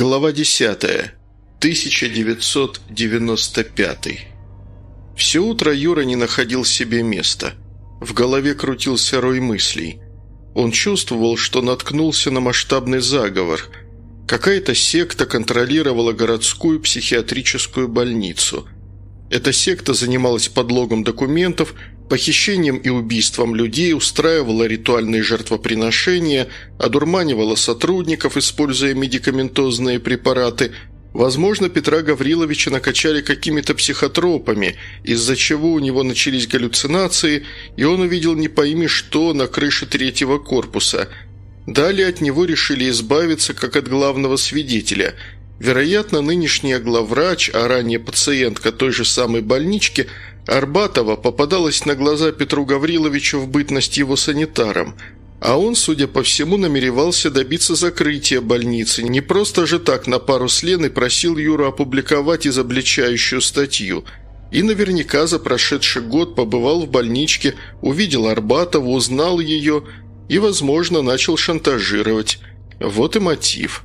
Глава 10. 1995. Все утро Юра не находил себе места. В голове крутился рой мыслей. Он чувствовал, что наткнулся на масштабный заговор. Какая-то секта контролировала городскую психиатрическую больницу. Эта секта занималась подлогом документов, похищением и убийством людей, устраивала ритуальные жертвоприношения, одурманивала сотрудников, используя медикаментозные препараты. Возможно, Петра Гавриловича накачали какими-то психотропами, из-за чего у него начались галлюцинации, и он увидел не пойми что на крыше третьего корпуса. Далее от него решили избавиться, как от главного свидетеля – Вероятно, нынешняя главврач, а ранее пациентка той же самой больнички, Арбатова попадалась на глаза Петру Гавриловичу в бытность его санитаром, а он, судя по всему, намеревался добиться закрытия больницы. Не просто же так на пару с Леной просил Юру опубликовать изобличающую статью. И наверняка за прошедший год побывал в больничке, увидел Арбатову, узнал ее и, возможно, начал шантажировать. Вот и мотив.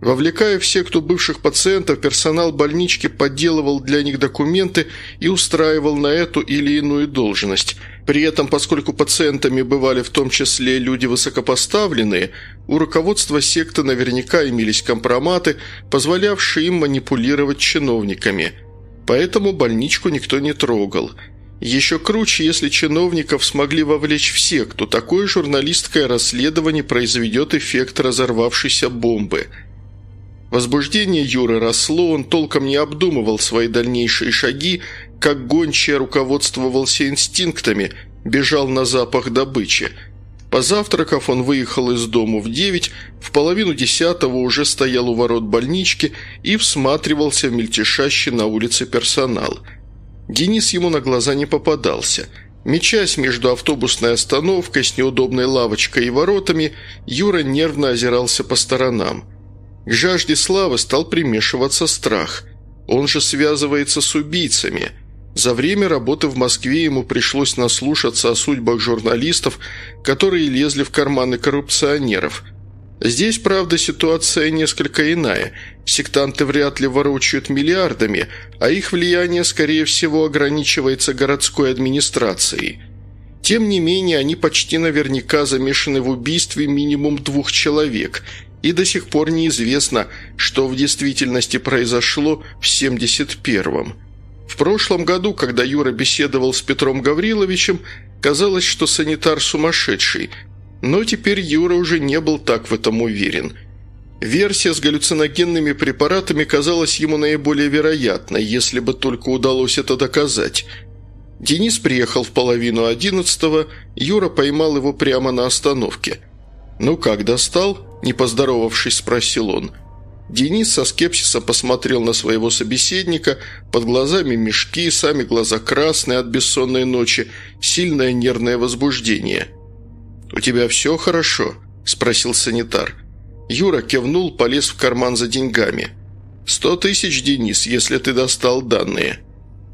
Вовлекая в секту бывших пациентов, персонал больнички подделывал для них документы и устраивал на эту или иную должность. При этом, поскольку пациентами бывали в том числе люди высокопоставленные, у руководства секты наверняка имелись компроматы, позволявшие им манипулировать чиновниками. Поэтому больничку никто не трогал. Еще круче, если чиновников смогли вовлечь в секту, такое журналистское расследование произведет эффект разорвавшейся бомбы – Возбуждение Юры росло, он толком не обдумывал свои дальнейшие шаги, как гончая руководствовался инстинктами, бежал на запах добычи. Позавтракав, он выехал из дому в девять, в половину десятого уже стоял у ворот больнички и всматривался в мельтешащий на улице персонал. Денис ему на глаза не попадался – Мечась между автобусной остановкой с неудобной лавочкой и воротами, Юра нервно озирался по сторонам. К жажде славы стал примешиваться страх. Он же связывается с убийцами. За время работы в Москве ему пришлось наслушаться о судьбах журналистов, которые лезли в карманы коррупционеров. Здесь, правда, ситуация несколько иная. Сектанты вряд ли ворочают миллиардами, а их влияние, скорее всего, ограничивается городской администрацией. Тем не менее, они почти наверняка замешаны в убийстве минимум двух человек – и до сих пор неизвестно, что в действительности произошло в 71-м. В прошлом году, когда Юра беседовал с Петром Гавриловичем, казалось, что санитар сумасшедший, но теперь Юра уже не был так в этом уверен. Версия с галлюциногенными препаратами казалась ему наиболее вероятной, если бы только удалось это доказать. Денис приехал в половину одиннадцатого, Юра поймал его прямо на остановке. «Ну как, достал?» Не поздоровавшись, спросил он. Денис со скепсисом посмотрел на своего собеседника, под глазами мешки, сами глаза красные от бессонной ночи, сильное нервное возбуждение. «У тебя все хорошо?» – спросил санитар. Юра кивнул, полез в карман за деньгами. «Сто тысяч, Денис, если ты достал данные».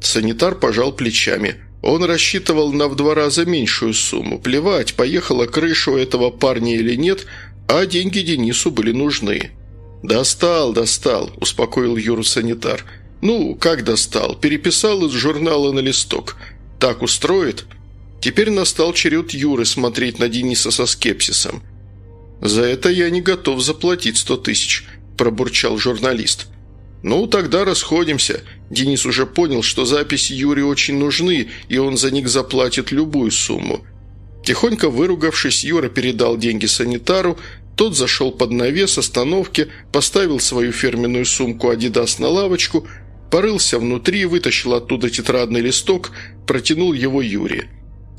Санитар пожал плечами. Он рассчитывал на в два раза меньшую сумму. Плевать, поехала крыша у этого парня или нет – а деньги Денису были нужны. «Достал, достал», – успокоил Юру санитар. «Ну, как достал? Переписал из журнала на листок. Так устроит?» Теперь настал черед Юры смотреть на Дениса со скепсисом. «За это я не готов заплатить сто тысяч», – пробурчал журналист. «Ну, тогда расходимся». Денис уже понял, что записи Юре очень нужны, и он за них заплатит любую сумму. Тихонько выругавшись, Юра передал деньги санитару, тот зашел под навес остановки, поставил свою фирменную сумку «Адидас» на лавочку, порылся внутри, вытащил оттуда тетрадный листок, протянул его Юре.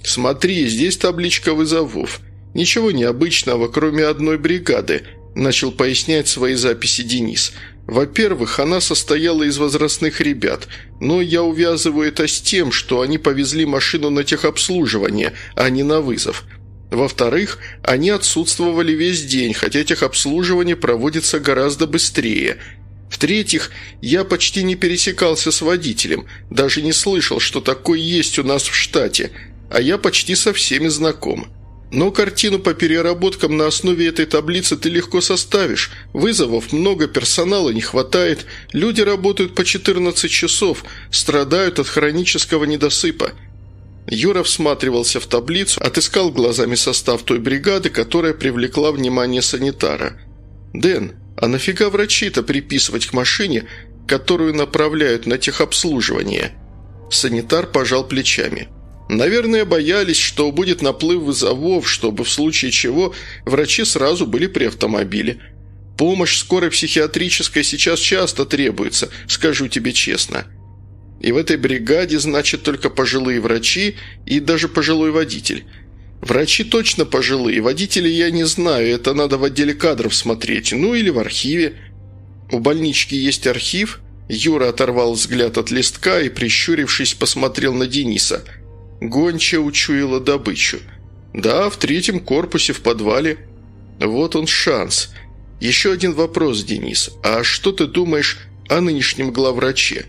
«Смотри, здесь табличка вызовов. Ничего необычного, кроме одной бригады», – начал пояснять свои записи Денис – во-первых, она состояла из возрастных ребят, но я увязываю это с тем, что они повезли машину на техобслуживание, а не на вызов. Во-вторых, они отсутствовали весь день, хотя техобслуживание проводится гораздо быстрее. В-третьих, я почти не пересекался с водителем, даже не слышал, что такое есть у нас в штате, а я почти со всеми знаком. Но картину по переработкам на основе этой таблицы ты легко составишь. Вызовов много, персонала не хватает, люди работают по 14 часов, страдают от хронического недосыпа. Юра всматривался в таблицу, отыскал глазами состав той бригады, которая привлекла внимание санитара. «Дэн, а нафига врачи-то приписывать к машине, которую направляют на техобслуживание?» Санитар пожал плечами. Наверное, боялись, что будет наплыв вызовов, чтобы в случае чего врачи сразу были при автомобиле. Помощь скорой психиатрической сейчас часто требуется, скажу тебе честно. И в этой бригаде, значит, только пожилые врачи и даже пожилой водитель. Врачи точно пожилые, водители я не знаю, это надо в отделе кадров смотреть, ну или в архиве. У больнички есть архив?» Юра оторвал взгляд от листка и, прищурившись, посмотрел на Дениса – Гонча учуяла добычу. Да, в третьем корпусе в подвале. Вот он шанс. Еще один вопрос, Денис. А что ты думаешь о нынешнем главвраче?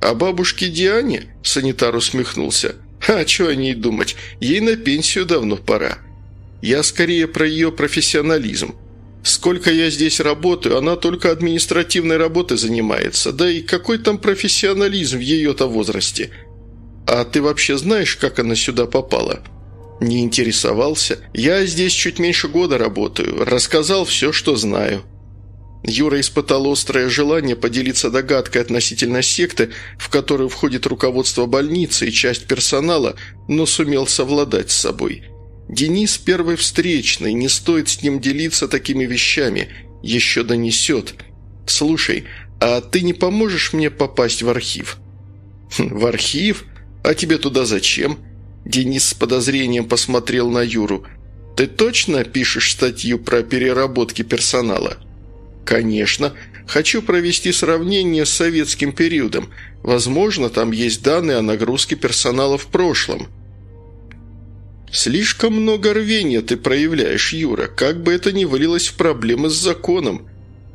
О бабушке Диане? Санитар усмехнулся. А что о ней думать? Ей на пенсию давно пора. Я скорее про ее профессионализм. Сколько я здесь работаю, она только административной работой занимается. Да и какой там профессионализм в ее-то возрасте – «А ты вообще знаешь, как она сюда попала?» «Не интересовался. Я здесь чуть меньше года работаю. Рассказал все, что знаю». Юра испытал острое желание поделиться догадкой относительно секты, в которую входит руководство больницы и часть персонала, но сумел совладать с собой. Денис первый встречный, не стоит с ним делиться такими вещами, еще донесет. «Слушай, а ты не поможешь мне попасть в архив?» «В архив?» «А тебе туда зачем?» Денис с подозрением посмотрел на Юру. «Ты точно пишешь статью про переработки персонала?» «Конечно. Хочу провести сравнение с советским периодом. Возможно, там есть данные о нагрузке персонала в прошлом». «Слишком много рвения ты проявляешь, Юра, как бы это ни вылилось в проблемы с законом.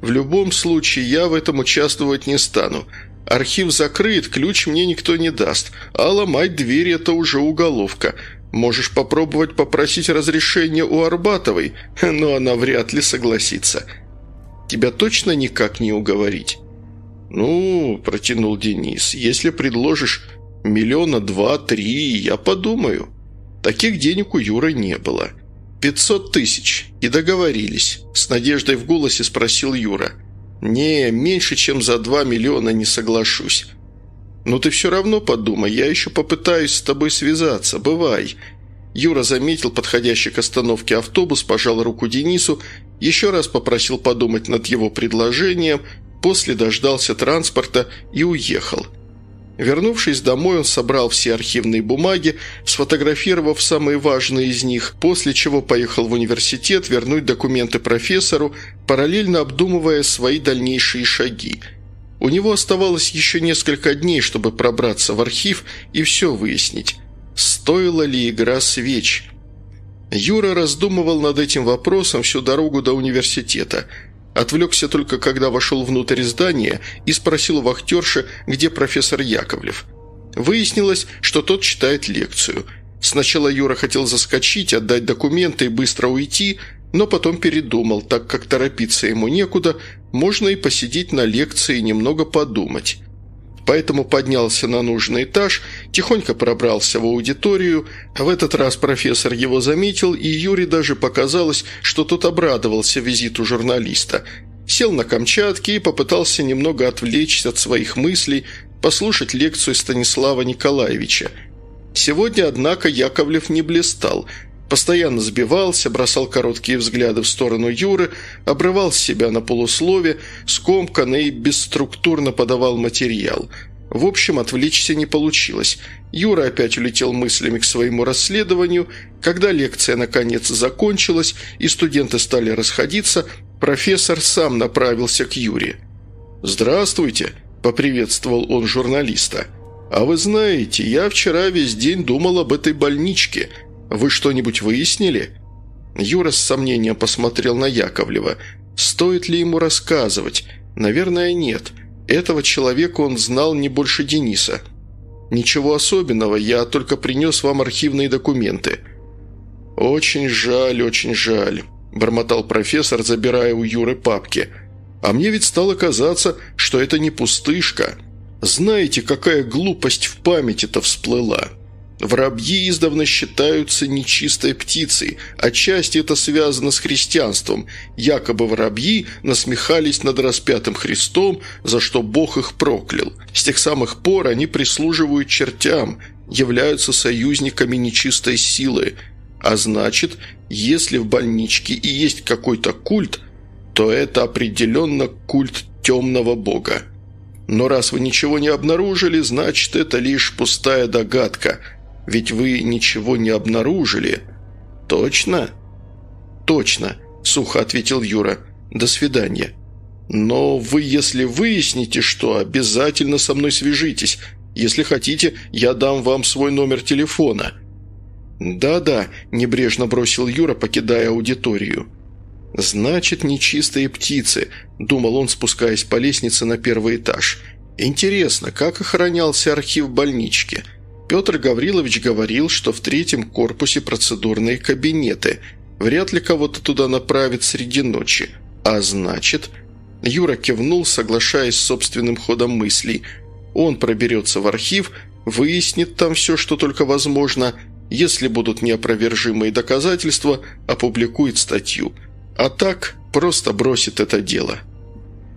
В любом случае, я в этом участвовать не стану. Архив закрыт, ключ мне никто не даст, а ломать дверь – это уже уголовка. Можешь попробовать попросить разрешения у Арбатовой, но она вряд ли согласится. Тебя точно никак не уговорить?» «Ну, – протянул Денис, – если предложишь миллиона два-три, я подумаю». Таких денег у Юры не было. «Пятьсот тысяч. И договорились», – с надеждой в голосе спросил Юра – «Не, меньше, чем за два миллиона не соглашусь». «Но ты все равно подумай, я еще попытаюсь с тобой связаться, бывай». Юра заметил подходящий к остановке автобус, пожал руку Денису, еще раз попросил подумать над его предложением, после дождался транспорта и уехал – Вернувшись домой, он собрал все архивные бумаги, сфотографировав самые важные из них, после чего поехал в университет вернуть документы профессору, параллельно обдумывая свои дальнейшие шаги. У него оставалось еще несколько дней, чтобы пробраться в архив и все выяснить. Стоила ли игра свеч? Юра раздумывал над этим вопросом всю дорогу до университета – Отвлекся только, когда вошел внутрь здания и спросил у вахтерши, где профессор Яковлев. Выяснилось, что тот читает лекцию. Сначала Юра хотел заскочить, отдать документы и быстро уйти, но потом передумал, так как торопиться ему некуда, можно и посидеть на лекции и немного подумать поэтому поднялся на нужный этаж, тихонько пробрался в аудиторию, в этот раз профессор его заметил, и Юре даже показалось, что тот обрадовался визиту журналиста. Сел на Камчатке и попытался немного отвлечься от своих мыслей, послушать лекцию Станислава Николаевича. Сегодня, однако, Яковлев не блистал – Постоянно сбивался, бросал короткие взгляды в сторону Юры, обрывал себя на полуслове, скомканно и бесструктурно подавал материал. В общем, отвлечься не получилось. Юра опять улетел мыслями к своему расследованию. Когда лекция наконец закончилась и студенты стали расходиться, профессор сам направился к Юре. «Здравствуйте», – поприветствовал он журналиста. «А вы знаете, я вчера весь день думал об этой больничке – вы что-нибудь выяснили?» Юра с сомнением посмотрел на Яковлева. «Стоит ли ему рассказывать? Наверное, нет. Этого человека он знал не больше Дениса. Ничего особенного, я только принес вам архивные документы». «Очень жаль, очень жаль», – бормотал профессор, забирая у Юры папки. «А мне ведь стало казаться, что это не пустышка. Знаете, какая глупость в памяти-то всплыла?» Воробьи издавна считаются нечистой птицей, отчасти это связано с христианством. Якобы воробьи насмехались над распятым Христом, за что Бог их проклял. С тех самых пор они прислуживают чертям, являются союзниками нечистой силы. А значит, если в больничке и есть какой-то культ, то это определенно культ темного бога. Но раз вы ничего не обнаружили, значит, это лишь пустая догадка – ведь вы ничего не обнаружили». «Точно?» «Точно», – сухо ответил Юра. «До свидания». «Но вы, если выясните, что, обязательно со мной свяжитесь. Если хотите, я дам вам свой номер телефона». «Да-да», – небрежно бросил Юра, покидая аудиторию. «Значит, нечистые птицы», – думал он, спускаясь по лестнице на первый этаж. «Интересно, как охранялся архив больнички?» Петр Гаврилович говорил, что в третьем корпусе процедурные кабинеты. Вряд ли кого-то туда направят среди ночи. А значит... Юра кивнул, соглашаясь с собственным ходом мыслей. Он проберется в архив, выяснит там все, что только возможно. Если будут неопровержимые доказательства, опубликует статью. А так просто бросит это дело.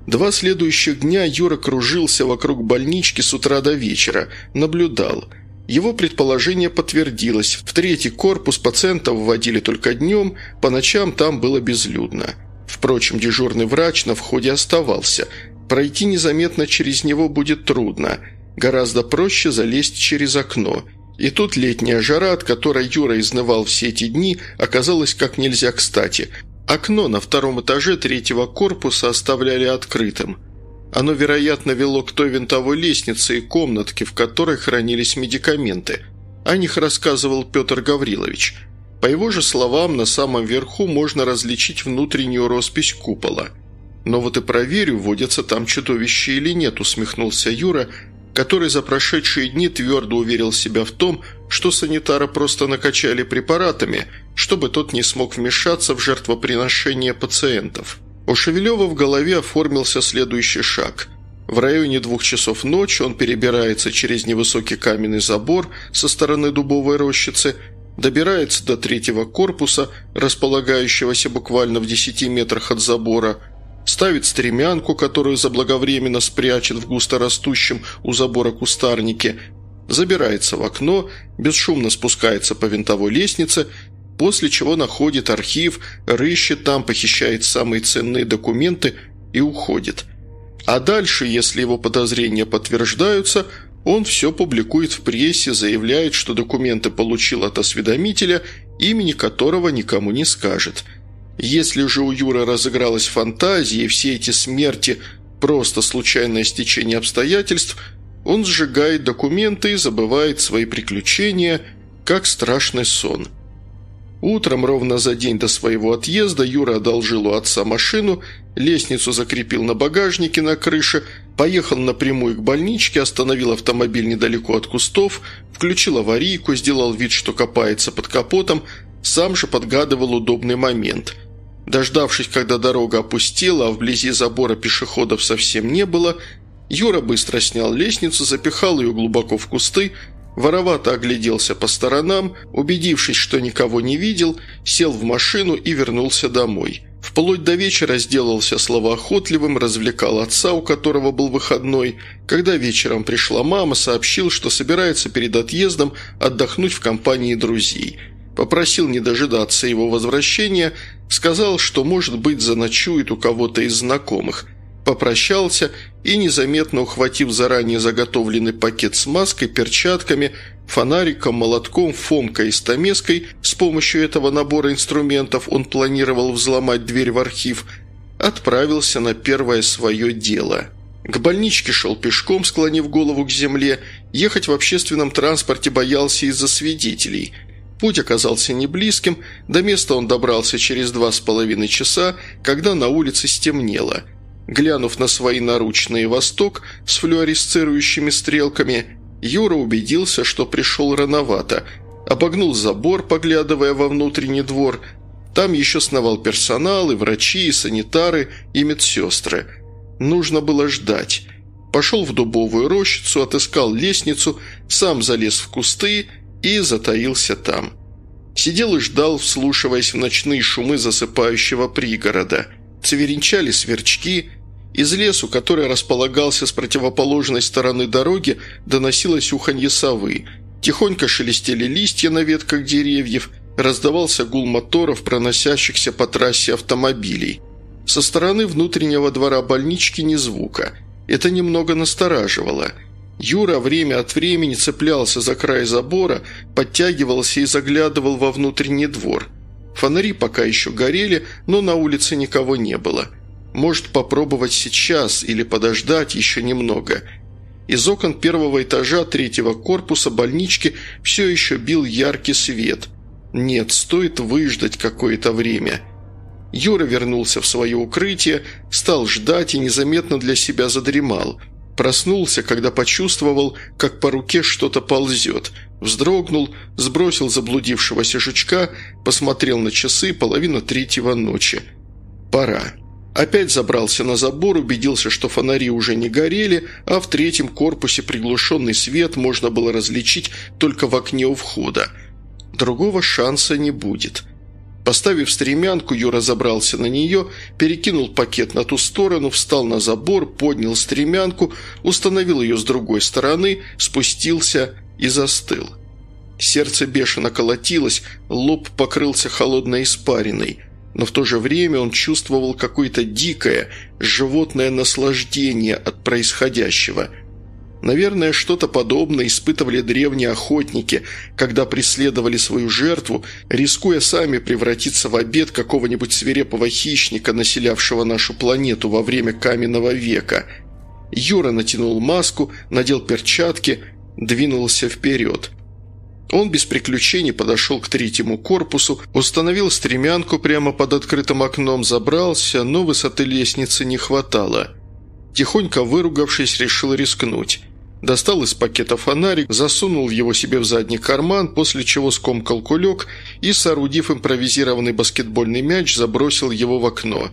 Два следующих дня Юра кружился вокруг больнички с утра до вечера, наблюдал – его предположение подтвердилось. В третий корпус пациентов вводили только днем, по ночам там было безлюдно. Впрочем, дежурный врач на входе оставался. Пройти незаметно через него будет трудно. Гораздо проще залезть через окно. И тут летняя жара, от которой Юра изнывал все эти дни, оказалась как нельзя кстати. Окно на втором этаже третьего корпуса оставляли открытым – оно, вероятно, вело к той винтовой лестнице и комнатке, в которой хранились медикаменты. О них рассказывал Петр Гаврилович. По его же словам, на самом верху можно различить внутреннюю роспись купола. «Но вот и проверю, водятся там чудовища или нет», – усмехнулся Юра, который за прошедшие дни твердо уверил себя в том, что санитара просто накачали препаратами, чтобы тот не смог вмешаться в жертвоприношение пациентов. У Шевелева в голове оформился следующий шаг. В районе двух часов ночи он перебирается через невысокий каменный забор со стороны дубовой рощицы, добирается до третьего корпуса, располагающегося буквально в десяти метрах от забора, ставит стремянку, которую заблаговременно спрячет в густорастущем у забора кустарнике, забирается в окно, бесшумно спускается по винтовой лестнице после чего находит архив, рыщет там, похищает самые ценные документы и уходит. А дальше, если его подозрения подтверждаются, он все публикует в прессе, заявляет, что документы получил от осведомителя, имени которого никому не скажет. Если же у Юры разыгралась фантазия, и все эти смерти – просто случайное стечение обстоятельств, он сжигает документы и забывает свои приключения, как страшный сон – Утром, ровно за день до своего отъезда, Юра одолжил у отца машину, лестницу закрепил на багажнике на крыше, поехал напрямую к больничке, остановил автомобиль недалеко от кустов, включил аварийку, сделал вид, что копается под капотом, сам же подгадывал удобный момент. Дождавшись, когда дорога опустела, а вблизи забора пешеходов совсем не было, Юра быстро снял лестницу, запихал ее глубоко в кусты, Воровато огляделся по сторонам, убедившись, что никого не видел, сел в машину и вернулся домой. Вплоть до вечера сделался словоохотливым, развлекал отца, у которого был выходной. Когда вечером пришла мама, сообщил, что собирается перед отъездом отдохнуть в компании друзей. Попросил не дожидаться его возвращения, сказал, что, может быть, заночует у кого-то из знакомых – попрощался и, незаметно ухватив заранее заготовленный пакет с маской, перчатками, фонариком, молотком, фомкой и стамеской, с помощью этого набора инструментов он планировал взломать дверь в архив, отправился на первое свое дело. К больничке шел пешком, склонив голову к земле, ехать в общественном транспорте боялся из-за свидетелей – Путь оказался не близким, до места он добрался через два с половиной часа, когда на улице стемнело – Глянув на свои наручные «Восток» с флюоресцирующими стрелками, Юра убедился, что пришел рановато. обогнул забор, поглядывая во внутренний двор. Там еще сновал персонал, и врачи, и санитары, и медсестры. Нужно было ждать. Пошел в дубовую рощицу, отыскал лестницу, сам залез в кусты и затаился там. Сидел и ждал, вслушиваясь в ночные шумы засыпающего пригорода. Цверенчали сверчки. Из лесу, который располагался с противоположной стороны дороги, доносилось уханье совы. Тихонько шелестели листья на ветках деревьев, раздавался гул моторов, проносящихся по трассе автомобилей. Со стороны внутреннего двора больнички ни звука – это немного настораживало. Юра время от времени цеплялся за край забора, подтягивался и заглядывал во внутренний двор. Фонари пока еще горели, но на улице никого не было. Может попробовать сейчас или подождать еще немного. Из окон первого этажа третьего корпуса больнички все еще бил яркий свет. Нет, стоит выждать какое-то время – Юра вернулся в свое укрытие, стал ждать и незаметно для себя задремал. Проснулся, когда почувствовал, как по руке что-то ползет. Вздрогнул, сбросил заблудившегося жучка, посмотрел на часы, половина третьего ночи. Пора. Опять забрался на забор, убедился, что фонари уже не горели, а в третьем корпусе приглушенный свет можно было различить только в окне у входа. Другого шанса не будет. Поставив стремянку, Юра забрался на нее, перекинул пакет на ту сторону, встал на забор, поднял стремянку, установил ее с другой стороны, спустился и застыл. Сердце бешено колотилось, лоб покрылся холодной испариной, но в то же время он чувствовал какое-то дикое, животное наслаждение от происходящего – Наверное, что-то подобное испытывали древние охотники, когда преследовали свою жертву, рискуя сами превратиться в обед какого-нибудь свирепого хищника, населявшего нашу планету во время каменного века. Юра натянул маску, надел перчатки, двинулся вперед. Он без приключений подошел к третьему корпусу, установил стремянку прямо под открытым окном, забрался, но высоты лестницы не хватало. Тихонько выругавшись, решил рискнуть. Достал из пакета фонарик, засунул его себе в задний карман, после чего скомкал кулек и, соорудив импровизированный баскетбольный мяч, забросил его в окно.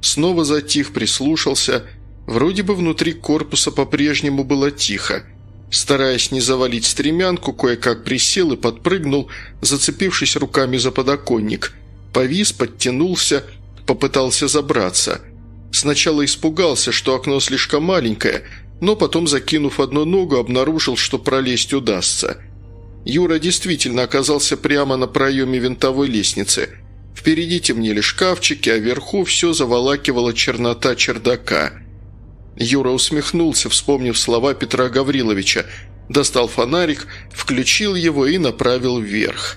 Снова затих, прислушался. Вроде бы внутри корпуса по-прежнему было тихо. Стараясь не завалить стремянку, кое-как присел и подпрыгнул, зацепившись руками за подоконник. Повис, подтянулся, попытался забраться. Сначала испугался, что окно слишком маленькое – но потом, закинув одну ногу, обнаружил, что пролезть удастся. Юра действительно оказался прямо на проеме винтовой лестницы. Впереди темнели шкафчики, а вверху все заволакивала чернота чердака. Юра усмехнулся, вспомнив слова Петра Гавриловича, достал фонарик, включил его и направил вверх.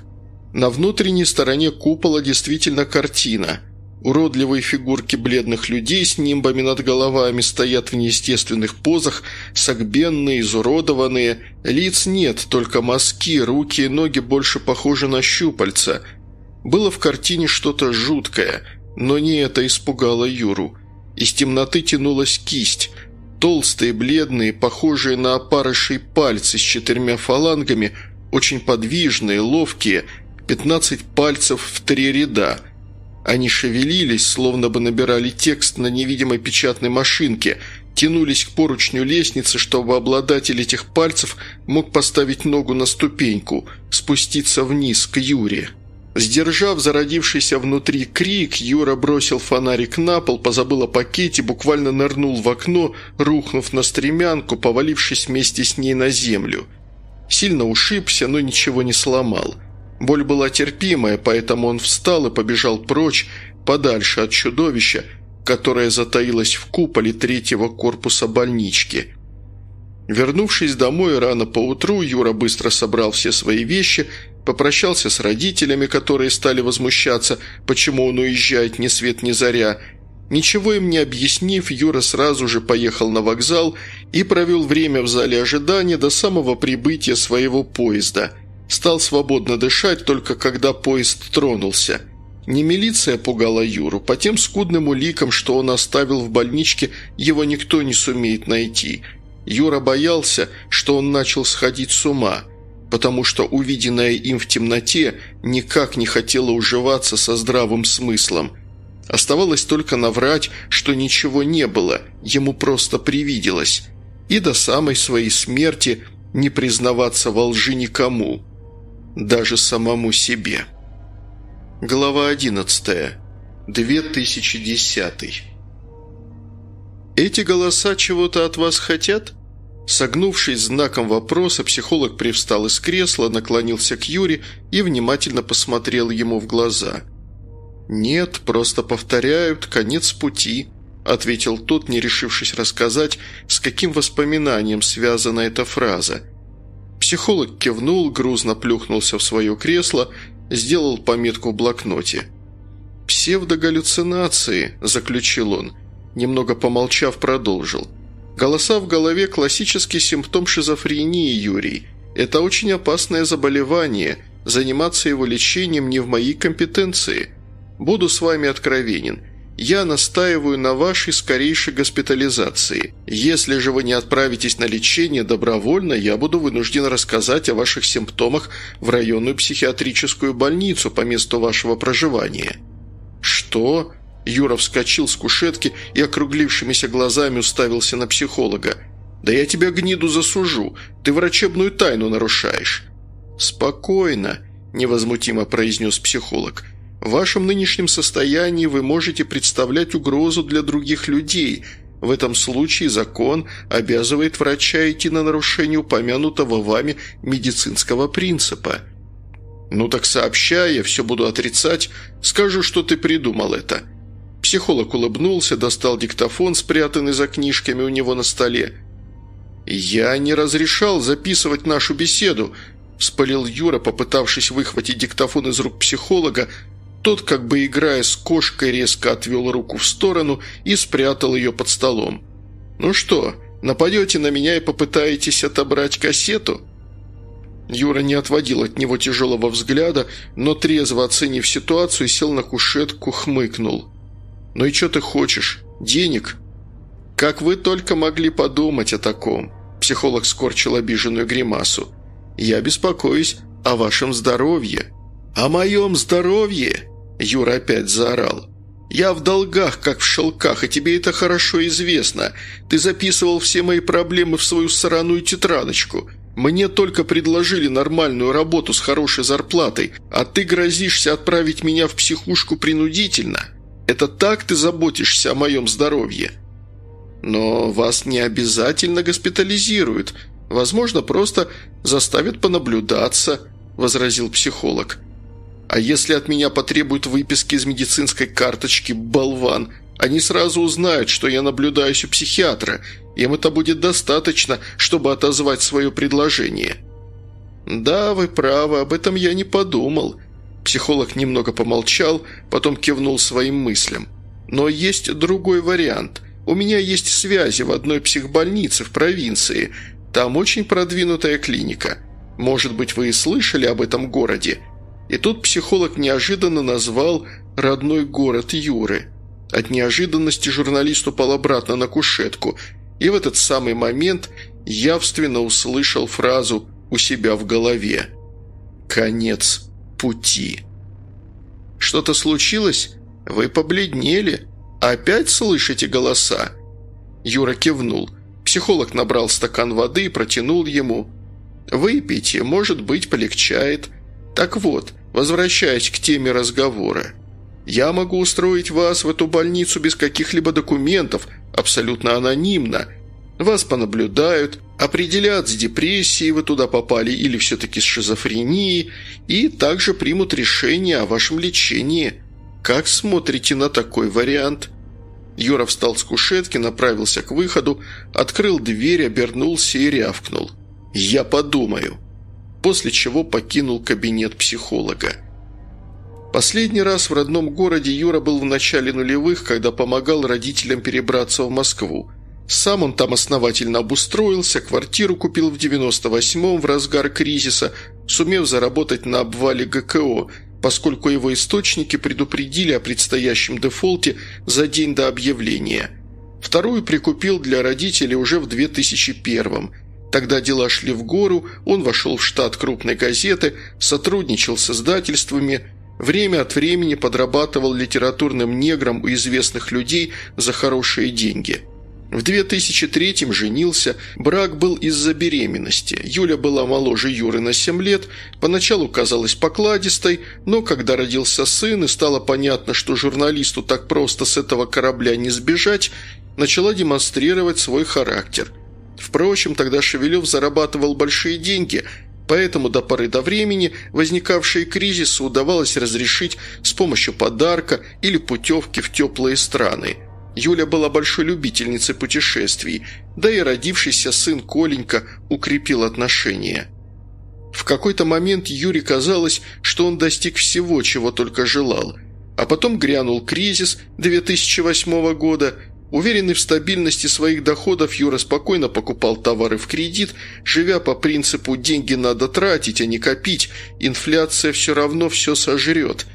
На внутренней стороне купола действительно картина – Уродливые фигурки бледных людей с нимбами над головами стоят в неестественных позах, согбенные, изуродованные. Лиц нет, только мазки, руки и ноги больше похожи на щупальца. Было в картине что-то жуткое, но не это испугало Юру. Из темноты тянулась кисть. Толстые, бледные, похожие на опарышей пальцы с четырьмя фалангами, очень подвижные, ловкие, пятнадцать пальцев в три ряда – они шевелились, словно бы набирали текст на невидимой печатной машинке, тянулись к поручню лестницы, чтобы обладатель этих пальцев мог поставить ногу на ступеньку, спуститься вниз к Юре. Сдержав зародившийся внутри крик, Юра бросил фонарик на пол, позабыл о пакете, буквально нырнул в окно, рухнув на стремянку, повалившись вместе с ней на землю. Сильно ушибся, но ничего не сломал – Боль была терпимая, поэтому он встал и побежал прочь, подальше от чудовища, которое затаилось в куполе третьего корпуса больнички. Вернувшись домой рано поутру, Юра быстро собрал все свои вещи, попрощался с родителями, которые стали возмущаться, почему он уезжает ни свет ни заря. Ничего им не объяснив, Юра сразу же поехал на вокзал и провел время в зале ожидания до самого прибытия своего поезда – Стал свободно дышать только когда поезд тронулся. Не милиция пугала Юру, по тем скудным уликам, что он оставил в больничке, его никто не сумеет найти. Юра боялся, что он начал сходить с ума. Потому что увиденное им в темноте никак не хотело уживаться со здравым смыслом. Оставалось только наврать, что ничего не было, ему просто привиделось, и до самой своей смерти не признаваться во лжи никому, даже самому себе. Глава 11. 2010. «Эти голоса чего-то от вас хотят?» Согнувшись знаком вопроса, психолог привстал из кресла, наклонился к Юре и внимательно посмотрел ему в глаза. «Нет, просто повторяют, конец пути», – ответил тот, не решившись рассказать, с каким воспоминанием связана эта фраза. Психолог кивнул, грузно плюхнулся в свое кресло, сделал пометку в блокноте. «Псевдогаллюцинации», – заключил он. Немного помолчав, продолжил – Голоса в голове – классический симптом шизофрении, Юрий. Это очень опасное заболевание. Заниматься его лечением не в моей компетенции. Буду с вами откровенен. Я настаиваю на вашей скорейшей госпитализации. Если же вы не отправитесь на лечение добровольно, я буду вынужден рассказать о ваших симптомах в районную психиатрическую больницу по месту вашего проживания». «Что?» Юра вскочил с кушетки и округлившимися глазами уставился на психолога. «Да я тебя, гниду, засужу. Ты врачебную тайну нарушаешь». «Спокойно», – невозмутимо произнес психолог. «В вашем нынешнем состоянии вы можете представлять угрозу для других людей. В этом случае закон обязывает врача идти на нарушение упомянутого вами медицинского принципа». «Ну так сообщай, я все буду отрицать. Скажу, что ты придумал это». Психолог улыбнулся, достал диктофон, спрятанный за книжками у него на столе. «Я не разрешал записывать нашу беседу», – спалил Юра, попытавшись выхватить диктофон из рук психолога. Тот, как бы играя с кошкой, резко отвел руку в сторону и спрятал ее под столом. «Ну что, нападете на меня и попытаетесь отобрать кассету?» Юра не отводил от него тяжелого взгляда, но трезво оценив ситуацию, сел на кушетку, хмыкнул. «Ну и что ты хочешь? Денег?» «Как вы только могли подумать о таком?» Психолог скорчил обиженную гримасу. «Я беспокоюсь о вашем здоровье». «О моем здоровье?» Юра опять заорал. «Я в долгах, как в шелках, и тебе это хорошо известно. Ты записывал все мои проблемы в свою сраную тетрадочку. Мне только предложили нормальную работу с хорошей зарплатой, а ты грозишься отправить меня в психушку принудительно. Это так ты заботишься о моем здоровье?» «Но вас не обязательно госпитализируют. Возможно, просто заставят понаблюдаться», – возразил психолог. «А если от меня потребуют выписки из медицинской карточки, болван, они сразу узнают, что я наблюдаюсь у психиатра. Им это будет достаточно, чтобы отозвать свое предложение». «Да, вы правы, об этом я не подумал», Психолог немного помолчал, потом кивнул своим мыслям. «Но есть другой вариант. У меня есть связи в одной психбольнице в провинции. Там очень продвинутая клиника. Может быть, вы и слышали об этом городе?» И тут психолог неожиданно назвал родной город Юры. От неожиданности журналист упал обратно на кушетку, и в этот самый момент явственно услышал фразу у себя в голове. «Конец пути». «Что-то случилось? Вы побледнели? Опять слышите голоса?» Юра кивнул. Психолог набрал стакан воды и протянул ему. «Выпейте, может быть, полегчает. Так вот, возвращаясь к теме разговора. Я могу устроить вас в эту больницу без каких-либо документов, абсолютно анонимно. Вас понаблюдают, определят, с депрессией вы туда попали или все-таки с шизофренией, и также примут решение о вашем лечении. Как смотрите на такой вариант?» Юра встал с кушетки, направился к выходу, открыл дверь, обернулся и рявкнул. «Я подумаю». После чего покинул кабинет психолога. Последний раз в родном городе Юра был в начале нулевых, когда помогал родителям перебраться в Москву – сам он там основательно обустроился, квартиру купил в 98-м в разгар кризиса, сумев заработать на обвале ГКО, поскольку его источники предупредили о предстоящем дефолте за день до объявления. Вторую прикупил для родителей уже в 2001-м. Тогда дела шли в гору, он вошел в штат крупной газеты, сотрудничал с издательствами, время от времени подрабатывал литературным негром у известных людей за хорошие деньги – в 2003-м женился, брак был из-за беременности. Юля была моложе Юры на 7 лет, поначалу казалась покладистой, но когда родился сын и стало понятно, что журналисту так просто с этого корабля не сбежать, начала демонстрировать свой характер. Впрочем, тогда Шевелев зарабатывал большие деньги, поэтому до поры до времени возникавшие кризисы удавалось разрешить с помощью подарка или путевки в теплые страны – Юля была большой любительницей путешествий, да и родившийся сын Коленька укрепил отношения. В какой-то момент Юре казалось, что он достиг всего, чего только желал. А потом грянул кризис 2008 года. Уверенный в стабильности своих доходов, Юра спокойно покупал товары в кредит, живя по принципу «деньги надо тратить, а не копить, инфляция все равно все сожрет»,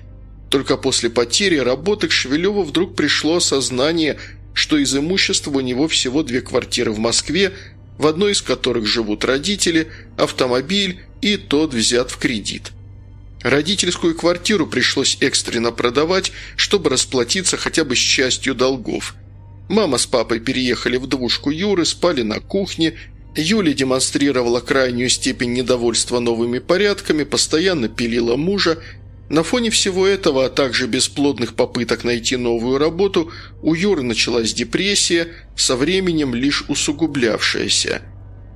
только после потери работы к Шевелеву вдруг пришло осознание, что из имущества у него всего две квартиры в Москве, в одной из которых живут родители, автомобиль и тот взят в кредит. Родительскую квартиру пришлось экстренно продавать, чтобы расплатиться хотя бы с частью долгов. Мама с папой переехали в двушку Юры, спали на кухне. Юля демонстрировала крайнюю степень недовольства новыми порядками, постоянно пилила мужа на фоне всего этого, а также бесплодных попыток найти новую работу, у Юры началась депрессия, со временем лишь усугублявшаяся.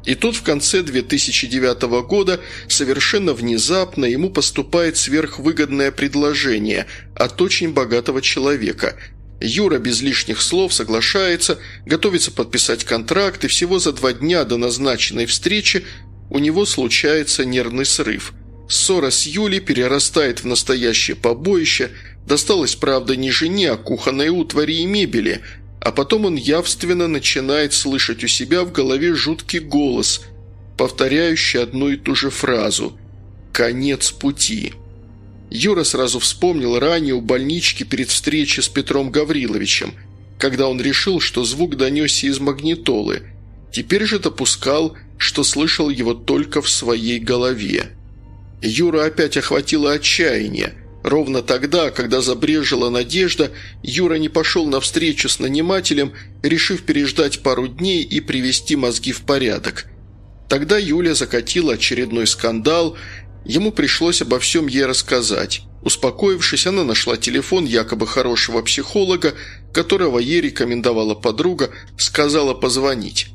И тут в конце 2009 года совершенно внезапно ему поступает сверхвыгодное предложение от очень богатого человека. Юра без лишних слов соглашается, готовится подписать контракт, и всего за два дня до назначенной встречи у него случается нервный срыв – Ссора с Юлей перерастает в настоящее побоище, досталось, правда, не жене, а кухонной утвари и мебели, а потом он явственно начинает слышать у себя в голове жуткий голос, повторяющий одну и ту же фразу «Конец пути». Юра сразу вспомнил ранее у больнички перед встречей с Петром Гавриловичем, когда он решил, что звук донесся из магнитолы. Теперь же допускал, что слышал его только в своей голове. Юра опять охватило отчаяние. Ровно тогда, когда забрежила надежда, Юра не пошел на встречу с нанимателем, решив переждать пару дней и привести мозги в порядок. Тогда Юля закатила очередной скандал, ему пришлось обо всем ей рассказать. Успокоившись, она нашла телефон якобы хорошего психолога, которого ей рекомендовала подруга, сказала позвонить.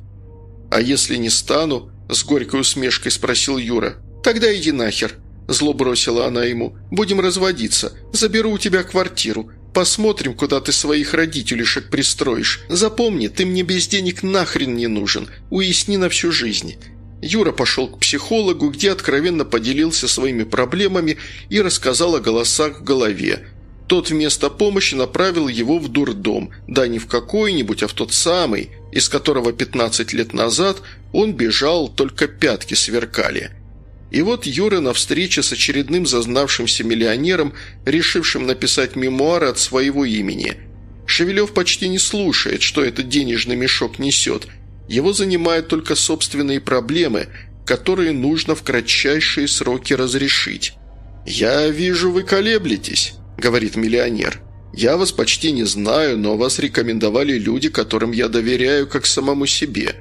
«А если не стану?» – с горькой усмешкой спросил Юра. «Тогда иди нахер», – зло бросила она ему. «Будем разводиться. Заберу у тебя квартиру. Посмотрим, куда ты своих родителишек пристроишь. Запомни, ты мне без денег нахрен не нужен. Уясни на всю жизнь». Юра пошел к психологу, где откровенно поделился своими проблемами и рассказал о голосах в голове. Тот вместо помощи направил его в дурдом, да не в какой-нибудь, а в тот самый, из которого 15 лет назад он бежал, только пятки сверкали. И вот Юра на встрече с очередным зазнавшимся миллионером, решившим написать мемуары от своего имени. Шевелев почти не слушает, что этот денежный мешок несет. Его занимают только собственные проблемы, которые нужно в кратчайшие сроки разрешить. «Я вижу, вы колеблетесь», – говорит миллионер. «Я вас почти не знаю, но вас рекомендовали люди, которым я доверяю как самому себе.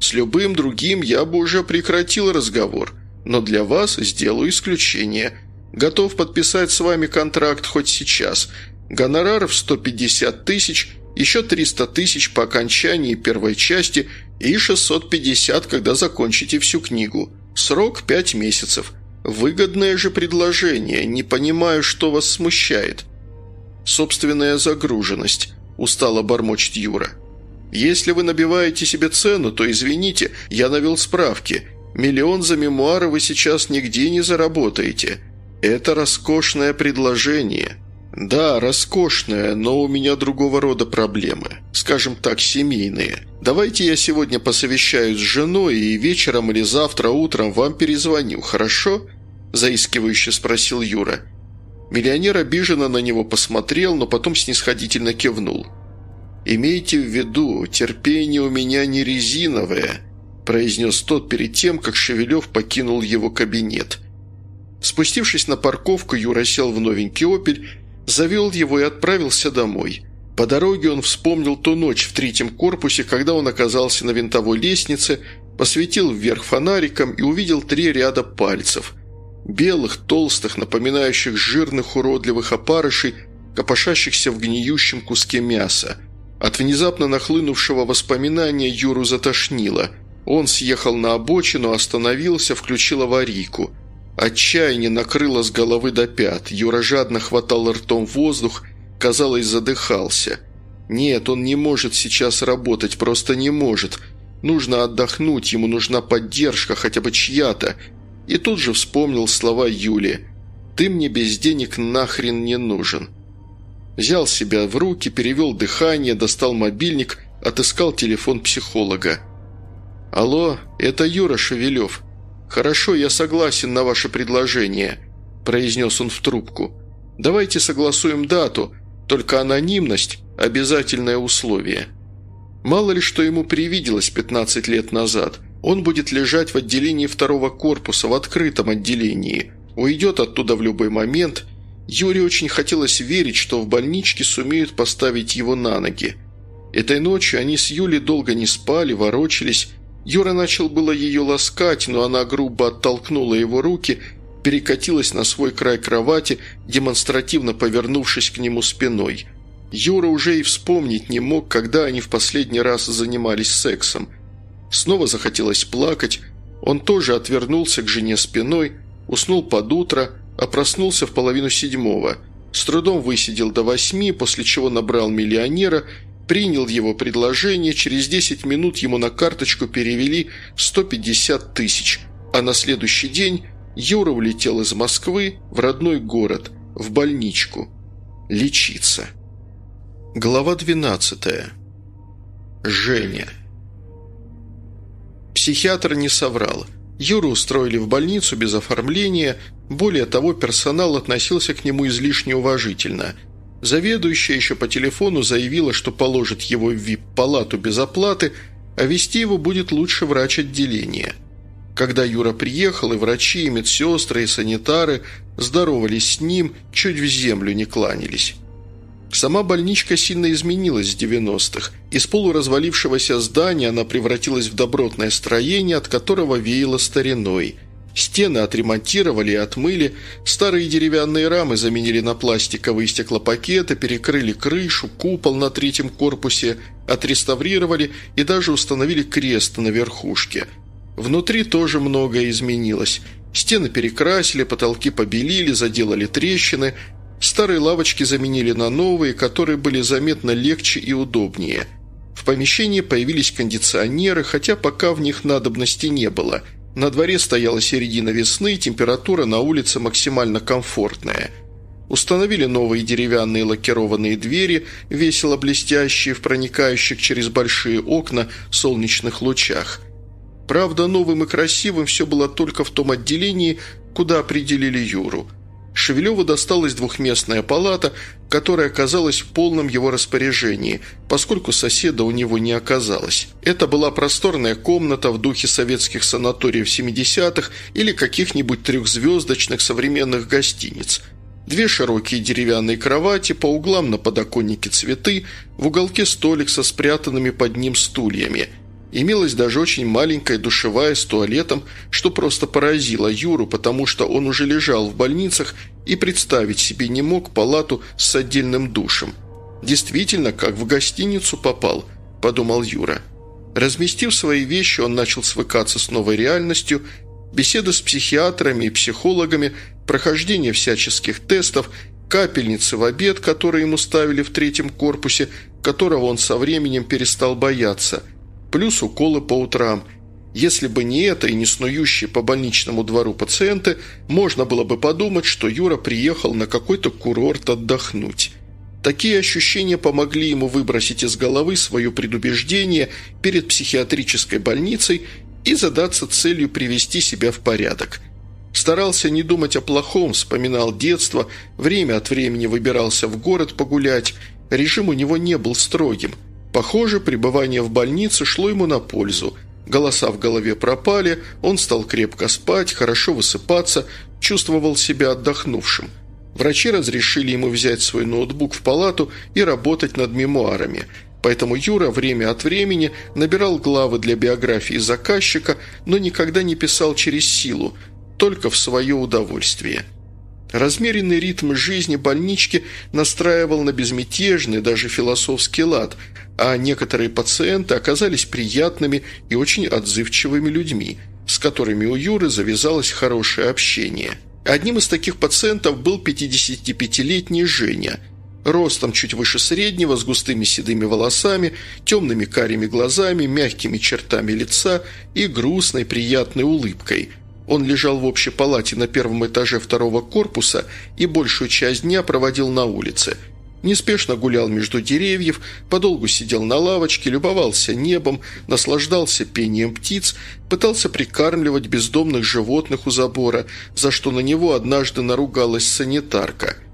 С любым другим я бы уже прекратил разговор» но для вас сделаю исключение. Готов подписать с вами контракт хоть сейчас. Гонорар в 150 тысяч, еще 300 тысяч по окончании первой части и 650, когда закончите всю книгу. Срок 5 месяцев. Выгодное же предложение, не понимаю, что вас смущает. Собственная загруженность, устало бормочет Юра. Если вы набиваете себе цену, то извините, я навел справки – Миллион за мемуары вы сейчас нигде не заработаете. Это роскошное предложение. Да, роскошное, но у меня другого рода проблемы. Скажем так, семейные. Давайте я сегодня посовещаюсь с женой и вечером или завтра утром вам перезвоню, хорошо?» Заискивающе спросил Юра. Миллионер обиженно на него посмотрел, но потом снисходительно кивнул. «Имейте в виду, терпение у меня не резиновое», произнес тот перед тем, как Шевелев покинул его кабинет. Спустившись на парковку, Юра сел в новенький «Опель», завел его и отправился домой. По дороге он вспомнил ту ночь в третьем корпусе, когда он оказался на винтовой лестнице, посветил вверх фонариком и увидел три ряда пальцев. Белых, толстых, напоминающих жирных уродливых опарышей, копошащихся в гниющем куске мяса. От внезапно нахлынувшего воспоминания Юру затошнило. Он съехал на обочину, остановился, включил аварийку. Отчаяние накрыло с головы до пят. Юра жадно хватал ртом воздух, казалось, задыхался. Нет, он не может сейчас работать, просто не может. Нужно отдохнуть, ему нужна поддержка, хотя бы чья-то. И тут же вспомнил слова Юли. «Ты мне без денег нахрен не нужен». Взял себя в руки, перевел дыхание, достал мобильник, отыскал телефон психолога. «Алло, это Юра Шевелев. Хорошо, я согласен на ваше предложение», – произнес он в трубку. «Давайте согласуем дату, только анонимность – обязательное условие». Мало ли что ему привиделось 15 лет назад. Он будет лежать в отделении второго корпуса, в открытом отделении. Уйдет оттуда в любой момент – Юре очень хотелось верить, что в больничке сумеют поставить его на ноги. Этой ночью они с Юлей долго не спали, ворочались. Юра начал было ее ласкать, но она грубо оттолкнула его руки, перекатилась на свой край кровати, демонстративно повернувшись к нему спиной. Юра уже и вспомнить не мог, когда они в последний раз занимались сексом. Снова захотелось плакать, он тоже отвернулся к жене спиной, уснул под утро – а проснулся в половину седьмого. С трудом высидел до восьми, после чего набрал миллионера, принял его предложение, через 10 минут ему на карточку перевели 150 тысяч, а на следующий день Юра улетел из Москвы в родной город, в больничку. Лечиться. Глава 12. Женя. Психиатр не соврал – Юру устроили в больницу без оформления, более того, персонал относился к нему излишне уважительно. Заведующая еще по телефону заявила, что положит его в вип-палату без оплаты, а вести его будет лучше врач отделения. Когда Юра приехал, и врачи, и медсестры, и санитары здоровались с ним, чуть в землю не кланялись. Сама больничка сильно изменилась с 90-х. Из полуразвалившегося здания она превратилась в добротное строение, от которого веяло стариной. Стены отремонтировали и отмыли, старые деревянные рамы заменили на пластиковые стеклопакеты, перекрыли крышу, купол на третьем корпусе, отреставрировали и даже установили крест на верхушке. Внутри тоже многое изменилось. Стены перекрасили, потолки побелили, заделали трещины – Старые лавочки заменили на новые, которые были заметно легче и удобнее. В помещении появились кондиционеры, хотя пока в них надобности не было. На дворе стояла середина весны, температура на улице максимально комфортная. Установили новые деревянные лакированные двери, весело блестящие в проникающих через большие окна солнечных лучах. Правда, новым и красивым все было только в том отделении, куда определили Юру – Шевелеву досталась двухместная палата, которая оказалась в полном его распоряжении, поскольку соседа у него не оказалось. Это была просторная комната в духе советских санаториев 70-х или каких-нибудь трехзвездочных современных гостиниц. Две широкие деревянные кровати, по углам на подоконнике цветы, в уголке столик со спрятанными под ним стульями – Имелась даже очень маленькая душевая с туалетом, что просто поразило Юру, потому что он уже лежал в больницах и представить себе не мог палату с отдельным душем. «Действительно, как в гостиницу попал», – подумал Юра. Разместив свои вещи, он начал свыкаться с новой реальностью, беседы с психиатрами и психологами, прохождение всяческих тестов, капельницы в обед, которые ему ставили в третьем корпусе, которого он со временем перестал бояться – плюс уколы по утрам. Если бы не это и не снующие по больничному двору пациенты, можно было бы подумать, что Юра приехал на какой-то курорт отдохнуть. Такие ощущения помогли ему выбросить из головы свое предубеждение перед психиатрической больницей и задаться целью привести себя в порядок. Старался не думать о плохом, вспоминал детство, время от времени выбирался в город погулять, режим у него не был строгим – Похоже, пребывание в больнице шло ему на пользу. Голоса в голове пропали, он стал крепко спать, хорошо высыпаться, чувствовал себя отдохнувшим. Врачи разрешили ему взять свой ноутбук в палату и работать над мемуарами – Поэтому Юра время от времени набирал главы для биографии заказчика, но никогда не писал через силу, только в свое удовольствие. Размеренный ритм жизни больнички настраивал на безмятежный, даже философский лад, а некоторые пациенты оказались приятными и очень отзывчивыми людьми, с которыми у Юры завязалось хорошее общение. Одним из таких пациентов был 55-летний Женя – ростом чуть выше среднего, с густыми седыми волосами, темными карими глазами, мягкими чертами лица и грустной приятной улыбкой. Он лежал в общей палате на первом этаже второго корпуса и большую часть дня проводил на улице. Неспешно гулял между деревьев, подолгу сидел на лавочке, любовался небом, наслаждался пением птиц, пытался прикармливать бездомных животных у забора, за что на него однажды наругалась санитарка –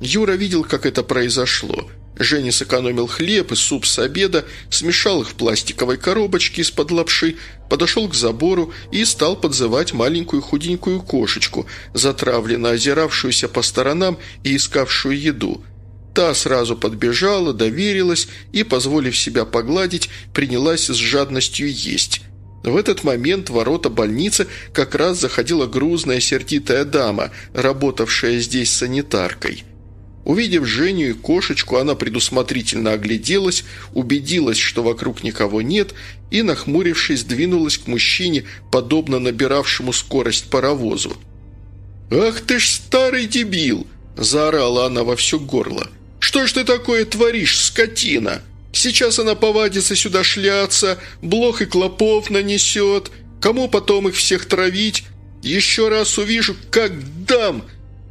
Юра видел, как это произошло. Женя сэкономил хлеб и суп с обеда, смешал их в пластиковой коробочке из-под лапши, подошел к забору и стал подзывать маленькую худенькую кошечку, затравленно озиравшуюся по сторонам и искавшую еду. Та сразу подбежала, доверилась и, позволив себя погладить, принялась с жадностью есть. В этот момент в ворота больницы как раз заходила грузная сердитая дама, работавшая здесь санитаркой – Увидев Женю и кошечку, она предусмотрительно огляделась, убедилась, что вокруг никого нет, и, нахмурившись, двинулась к мужчине, подобно набиравшему скорость паровозу. «Ах ты ж старый дебил!» – заорала она во все горло. «Что ж ты такое творишь, скотина? Сейчас она повадится сюда шляться, блох и клопов нанесет. Кому потом их всех травить? Еще раз увижу, как дам!»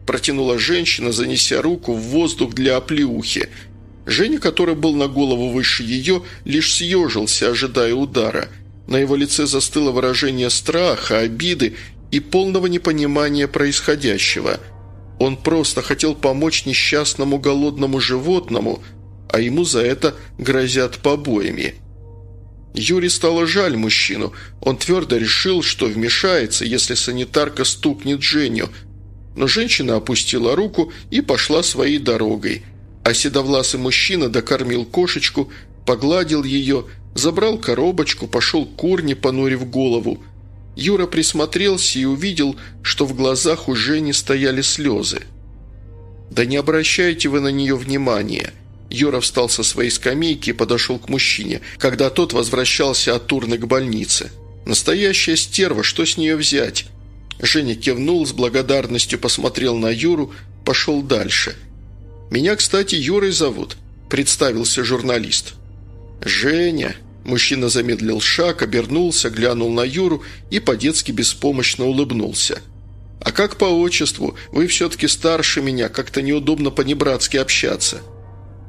Протянула женщина, занеся руку в воздух для оплеухи. Женя, который был на голову выше ее, лишь съежился, ожидая удара. На его лице застыло выражение страха, обиды и полного непонимания происходящего. Он просто хотел помочь несчастному голодному животному, а ему за это грозят побоями. Юре стало жаль мужчину. Он твердо решил, что вмешается, если санитарка стукнет Женю – но женщина опустила руку и пошла своей дорогой, а седовласый мужчина докормил кошечку, погладил ее, забрал коробочку, пошел к урне, понурив голову. Юра присмотрелся и увидел, что в глазах у Жени стояли слезы. «Да не обращайте вы на нее внимания», Юра встал со своей скамейки и подошел к мужчине, когда тот возвращался от урны к больнице. «Настоящая стерва, что с нее взять? Женя кивнул, с благодарностью посмотрел на Юру, пошел дальше. «Меня, кстати, Юрой зовут», – представился журналист. «Женя», – мужчина замедлил шаг, обернулся, глянул на Юру и по-детски беспомощно улыбнулся. «А как по отчеству? Вы все-таки старше меня, как-то неудобно по-небратски общаться».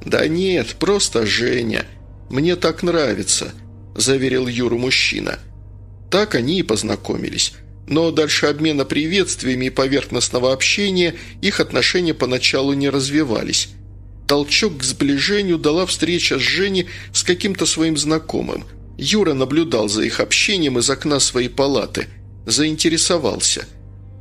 «Да нет, просто Женя. Мне так нравится», – заверил Юру мужчина. Так они и познакомились но дальше обмена приветствиями и поверхностного общения их отношения поначалу не развивались. Толчок к сближению дала встреча с Женей с каким-то своим знакомым. Юра наблюдал за их общением из окна своей палаты. Заинтересовался.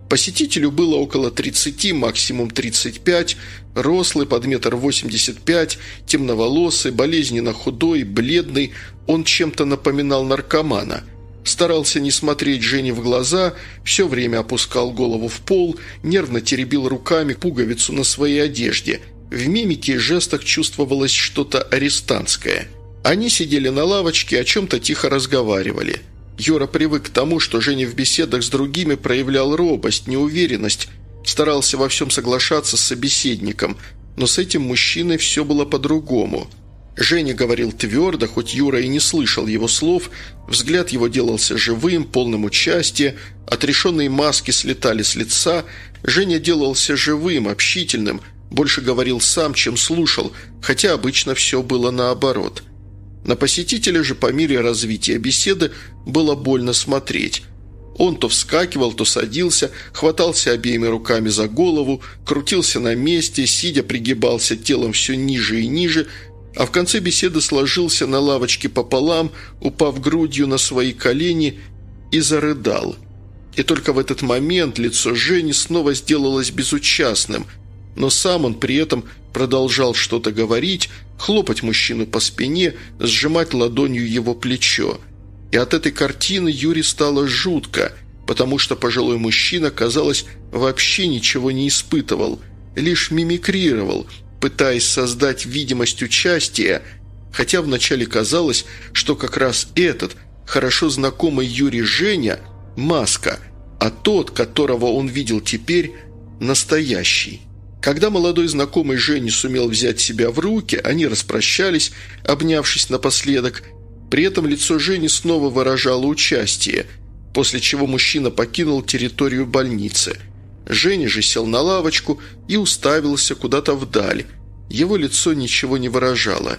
Посетителю было около 30, максимум 35, рослый, под метр восемьдесят пять, темноволосый, болезненно худой, бледный, он чем-то напоминал наркомана – Старался не смотреть Жене в глаза, все время опускал голову в пол, нервно теребил руками пуговицу на своей одежде. В мимике и жестах чувствовалось что-то арестантское. Они сидели на лавочке, о чем-то тихо разговаривали. Юра привык к тому, что Женя в беседах с другими проявлял робость, неуверенность, старался во всем соглашаться с собеседником, но с этим мужчиной все было по-другому – Женя говорил твердо, хоть Юра и не слышал его слов, взгляд его делался живым, полным участия, отрешенные маски слетали с лица, Женя делался живым, общительным, больше говорил сам, чем слушал, хотя обычно все было наоборот. На посетителя же по мере развития беседы было больно смотреть. Он то вскакивал, то садился, хватался обеими руками за голову, крутился на месте, сидя пригибался телом все ниже и ниже – а в конце беседы сложился на лавочке пополам, упав грудью на свои колени и зарыдал. И только в этот момент лицо Жени снова сделалось безучастным, но сам он при этом продолжал что-то говорить, хлопать мужчину по спине, сжимать ладонью его плечо. И от этой картины Юре стало жутко, потому что пожилой мужчина, казалось, вообще ничего не испытывал, лишь мимикрировал, пытаясь создать видимость участия, хотя вначале казалось, что как раз этот, хорошо знакомый Юре Женя, маска, а тот, которого он видел теперь, настоящий. Когда молодой знакомый Женя сумел взять себя в руки, они распрощались, обнявшись напоследок. При этом лицо Жени снова выражало участие, после чего мужчина покинул территорию больницы. Женя же сел на лавочку и уставился куда-то вдаль. Его лицо ничего не выражало.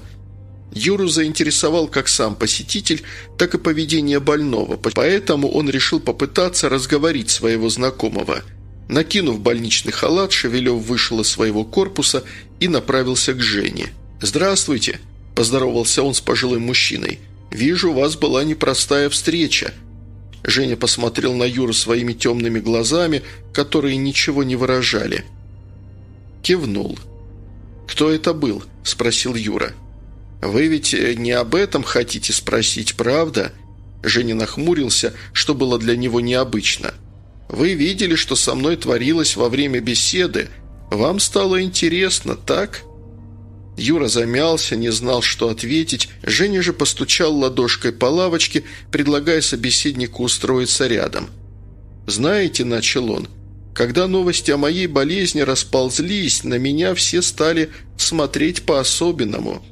Юру заинтересовал как сам посетитель, так и поведение больного, поэтому он решил попытаться разговорить своего знакомого – Накинув больничный халат, Шевелев вышел из своего корпуса и направился к Жене. «Здравствуйте», – поздоровался он с пожилым мужчиной. «Вижу, у вас была непростая встреча». Женя посмотрел на Юру своими темными глазами, которые ничего не выражали. Кивнул. «Кто это был?» – спросил Юра. «Вы ведь не об этом хотите спросить, правда?» Женя нахмурился, что было для него необычно – вы видели, что со мной творилось во время беседы. Вам стало интересно, так?» Юра замялся, не знал, что ответить. Женя же постучал ладошкой по лавочке, предлагая собеседнику устроиться рядом. «Знаете», — начал он, — «когда новости о моей болезни расползлись, на меня все стали смотреть по-особенному.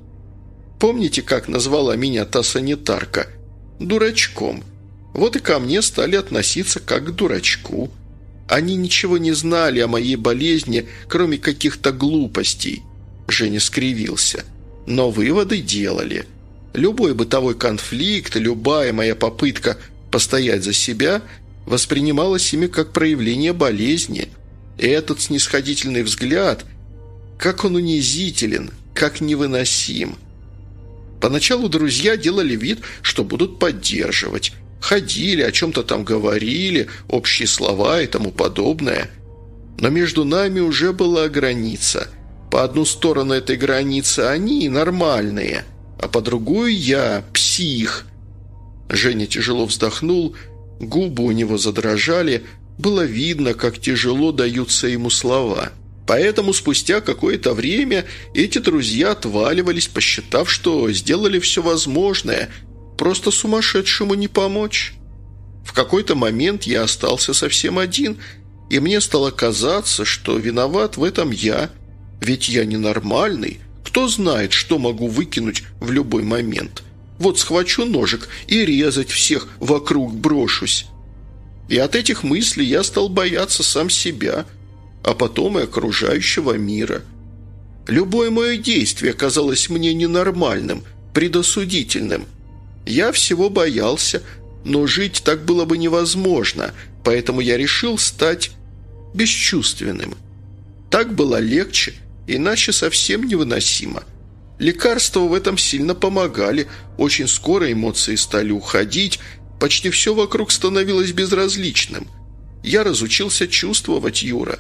Помните, как назвала меня та санитарка? Дурачком. Вот и ко мне стали относиться как к дурачку. Они ничего не знали о моей болезни, кроме каких-то глупостей. Женя скривился. Но выводы делали. Любой бытовой конфликт, любая моя попытка постоять за себя воспринималась ими как проявление болезни. Этот снисходительный взгляд, как он унизителен, как невыносим. Поначалу друзья делали вид, что будут поддерживать – Ходили, о чем-то там говорили, общие слова и тому подобное. Но между нами уже была граница. По одну сторону этой границы они нормальные, а по другую я псих. Женя тяжело вздохнул, губы у него задрожали, было видно, как тяжело даются ему слова. Поэтому спустя какое-то время эти друзья отваливались, посчитав, что сделали все возможное – Просто сумасшедшему не помочь. В какой-то момент я остался совсем один, и мне стало казаться, что виноват в этом я. Ведь я ненормальный. Кто знает, что могу выкинуть в любой момент. Вот схвачу ножик и резать всех вокруг брошусь. И от этих мыслей я стал бояться сам себя, а потом и окружающего мира. Любое мое действие казалось мне ненормальным, предосудительным – я всего боялся, но жить так было бы невозможно, поэтому я решил стать бесчувственным. Так было легче, иначе совсем невыносимо. Лекарства в этом сильно помогали, очень скоро эмоции стали уходить, почти все вокруг становилось безразличным. Я разучился чувствовать Юра.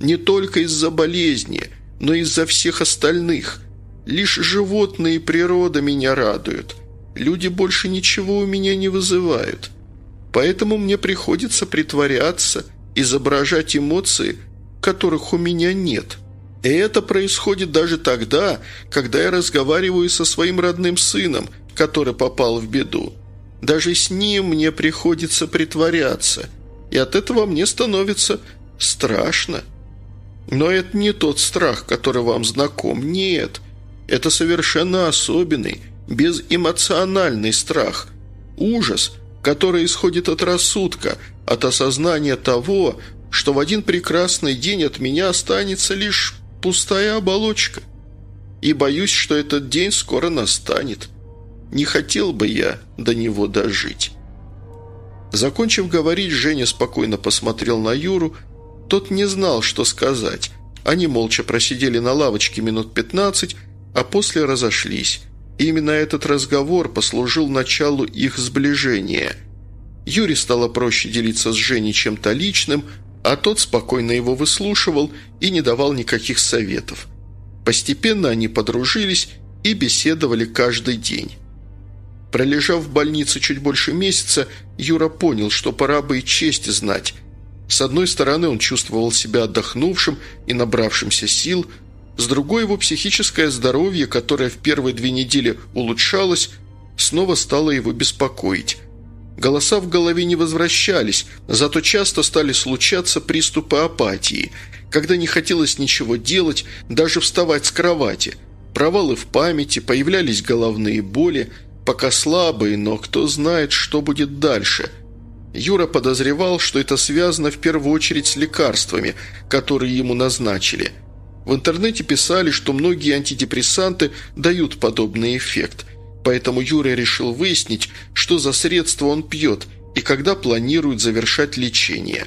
Не только из-за болезни, но и из-за всех остальных. Лишь животные и природа меня радуют. Люди больше ничего у меня не вызывают. Поэтому мне приходится притворяться, изображать эмоции, которых у меня нет. И это происходит даже тогда, когда я разговариваю со своим родным сыном, который попал в беду. Даже с ним мне приходится притворяться, и от этого мне становится страшно. Но это не тот страх, который вам знаком, нет. Это совершенно особенный, безэмоциональный страх, ужас, который исходит от рассудка, от осознания того, что в один прекрасный день от меня останется лишь пустая оболочка. И боюсь, что этот день скоро настанет. Не хотел бы я до него дожить». Закончив говорить, Женя спокойно посмотрел на Юру. Тот не знал, что сказать. Они молча просидели на лавочке минут пятнадцать, а после разошлись. И именно этот разговор послужил началу их сближения. Юре стало проще делиться с Женей чем-то личным, а тот спокойно его выслушивал и не давал никаких советов. Постепенно они подружились и беседовали каждый день. Пролежав в больнице чуть больше месяца, Юра понял, что пора бы и честь знать. С одной стороны, он чувствовал себя отдохнувшим и набравшимся сил, с другой его психическое здоровье, которое в первые две недели улучшалось, снова стало его беспокоить. Голоса в голове не возвращались, зато часто стали случаться приступы апатии, когда не хотелось ничего делать, даже вставать с кровати. Провалы в памяти, появлялись головные боли – пока слабый, но кто знает, что будет дальше. Юра подозревал, что это связано в первую очередь с лекарствами, которые ему назначили. В интернете писали, что многие антидепрессанты дают подобный эффект, поэтому Юра решил выяснить, что за средства он пьет и когда планирует завершать лечение.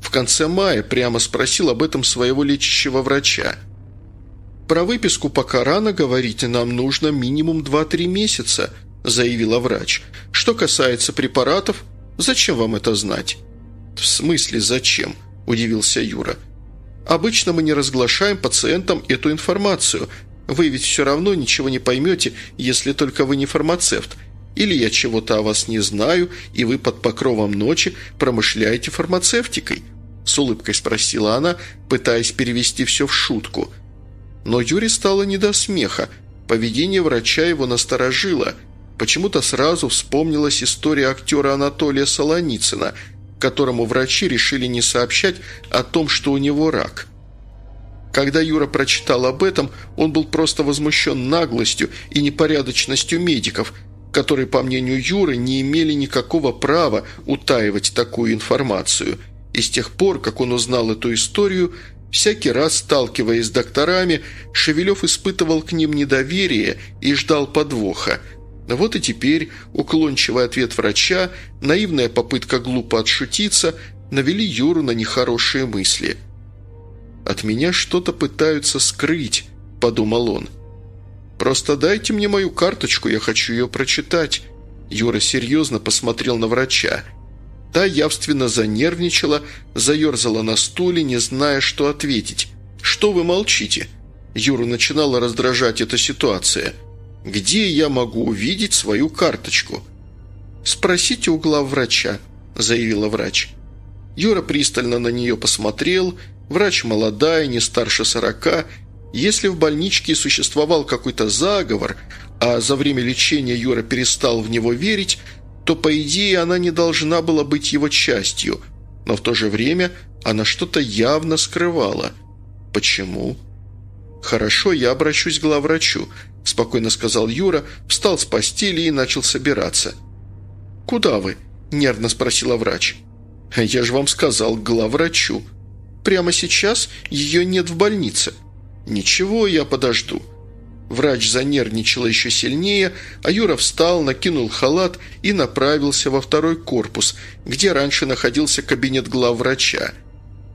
В конце мая прямо спросил об этом своего лечащего врача. «Про выписку пока рано говорите, нам нужно минимум 2-3 месяца», – заявила врач. «Что касается препаратов, зачем вам это знать?» «В смысле зачем?» – удивился Юра. «Обычно мы не разглашаем пациентам эту информацию. Вы ведь все равно ничего не поймете, если только вы не фармацевт. Или я чего-то о вас не знаю, и вы под покровом ночи промышляете фармацевтикой?» С улыбкой спросила она, пытаясь перевести все в шутку. Но Юре стало не до смеха. Поведение врача его насторожило – Почему-то сразу вспомнилась история актера Анатолия Солоницына, которому врачи решили не сообщать о том, что у него рак. Когда Юра прочитал об этом, он был просто возмущен наглостью и непорядочностью медиков, которые, по мнению Юры, не имели никакого права утаивать такую информацию. И с тех пор, как он узнал эту историю, Всякий раз, сталкиваясь с докторами, Шевелев испытывал к ним недоверие и ждал подвоха – вот и теперь уклончивый ответ врача, наивная попытка глупо отшутиться навели Юру на нехорошие мысли. «От меня что-то пытаются скрыть», – подумал он. «Просто дайте мне мою карточку, я хочу ее прочитать». Юра серьезно посмотрел на врача. Та явственно занервничала, заерзала на стуле, не зная, что ответить. «Что вы молчите?» Юру начинала раздражать эта ситуация – где я могу увидеть свою карточку?» «Спросите у главврача», – заявила врач. Юра пристально на нее посмотрел. Врач молодая, не старше сорока. Если в больничке существовал какой-то заговор, а за время лечения Юра перестал в него верить, то, по идее, она не должна была быть его частью. Но в то же время она что-то явно скрывала. Почему? «Хорошо, я обращусь к главврачу», – спокойно сказал Юра, встал с постели и начал собираться. «Куда вы?» – нервно спросила врач. «Я же вам сказал, к главврачу. Прямо сейчас ее нет в больнице». «Ничего, я подожду». Врач занервничала еще сильнее, а Юра встал, накинул халат и направился во второй корпус, где раньше находился кабинет главврача.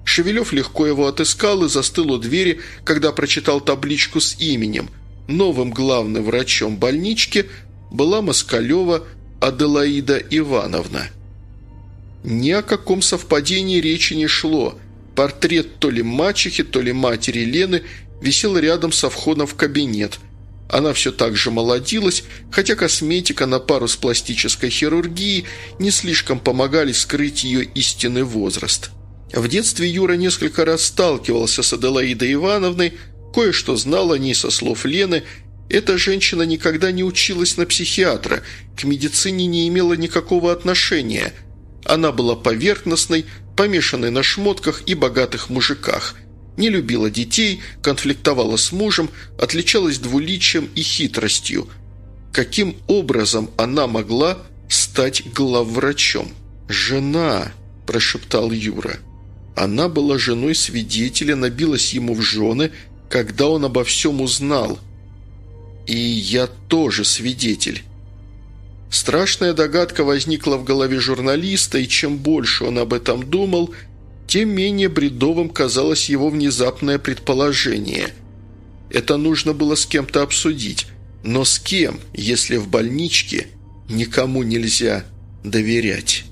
Шевелев легко его отыскал и застыл у двери, когда прочитал табличку с именем. Новым главным врачом больнички была Москалева Аделаида Ивановна. Ни о каком совпадении речи не шло. Портрет то ли мачехи, то ли матери Лены висел рядом со входом в кабинет. Она все так же молодилась, хотя косметика на пару с пластической хирургией не слишком помогали скрыть ее истинный возраст. В детстве Юра несколько раз сталкивался с Аделаидой Ивановной, кое-что знал о ней со слов Лены. Эта женщина никогда не училась на психиатра, к медицине не имела никакого отношения. Она была поверхностной, помешанной на шмотках и богатых мужиках. Не любила детей, конфликтовала с мужем, отличалась двуличием и хитростью. Каким образом она могла стать главврачом? «Жена», – прошептал Юра. Она была женой свидетеля, набилась ему в жены, когда он обо всем узнал. И я тоже свидетель. Страшная догадка возникла в голове журналиста, и чем больше он об этом думал, тем менее бредовым казалось его внезапное предположение. Это нужно было с кем-то обсудить. Но с кем, если в больничке никому нельзя доверять?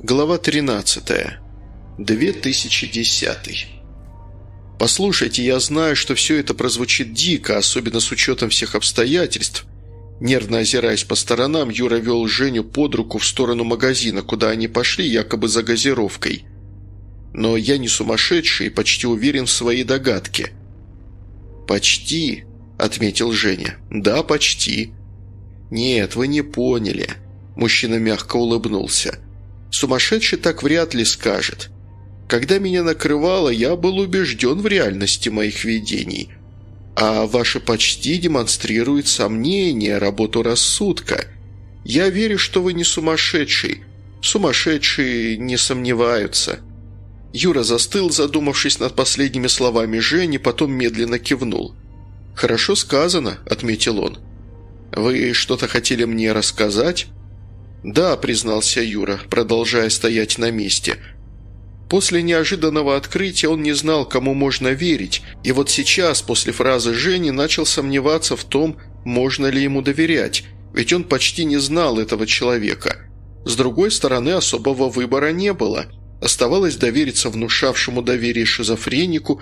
Глава 13. 2010. «Послушайте, я знаю, что все это прозвучит дико, особенно с учетом всех обстоятельств». Нервно озираясь по сторонам, Юра вел Женю под руку в сторону магазина, куда они пошли якобы за газировкой. «Но я не сумасшедший и почти уверен в своей догадке». «Почти», — отметил Женя. «Да, почти». «Нет, вы не поняли». Мужчина мягко улыбнулся. «Сумасшедший так вряд ли скажет. Когда меня накрывало, я был убежден в реальности моих видений. А ваше почти демонстрирует сомнение, работу рассудка. Я верю, что вы не сумасшедший. Сумасшедшие не сомневаются». Юра застыл, задумавшись над последними словами Жени, потом медленно кивнул. «Хорошо сказано», — отметил он. «Вы что-то хотели мне рассказать?» «Да», — признался Юра, продолжая стоять на месте — После неожиданного открытия он не знал, кому можно верить, и вот сейчас, после фразы Жени, начал сомневаться в том, можно ли ему доверять, ведь он почти не знал этого человека. С другой стороны, особого выбора не было. Оставалось довериться внушавшему доверие шизофренику.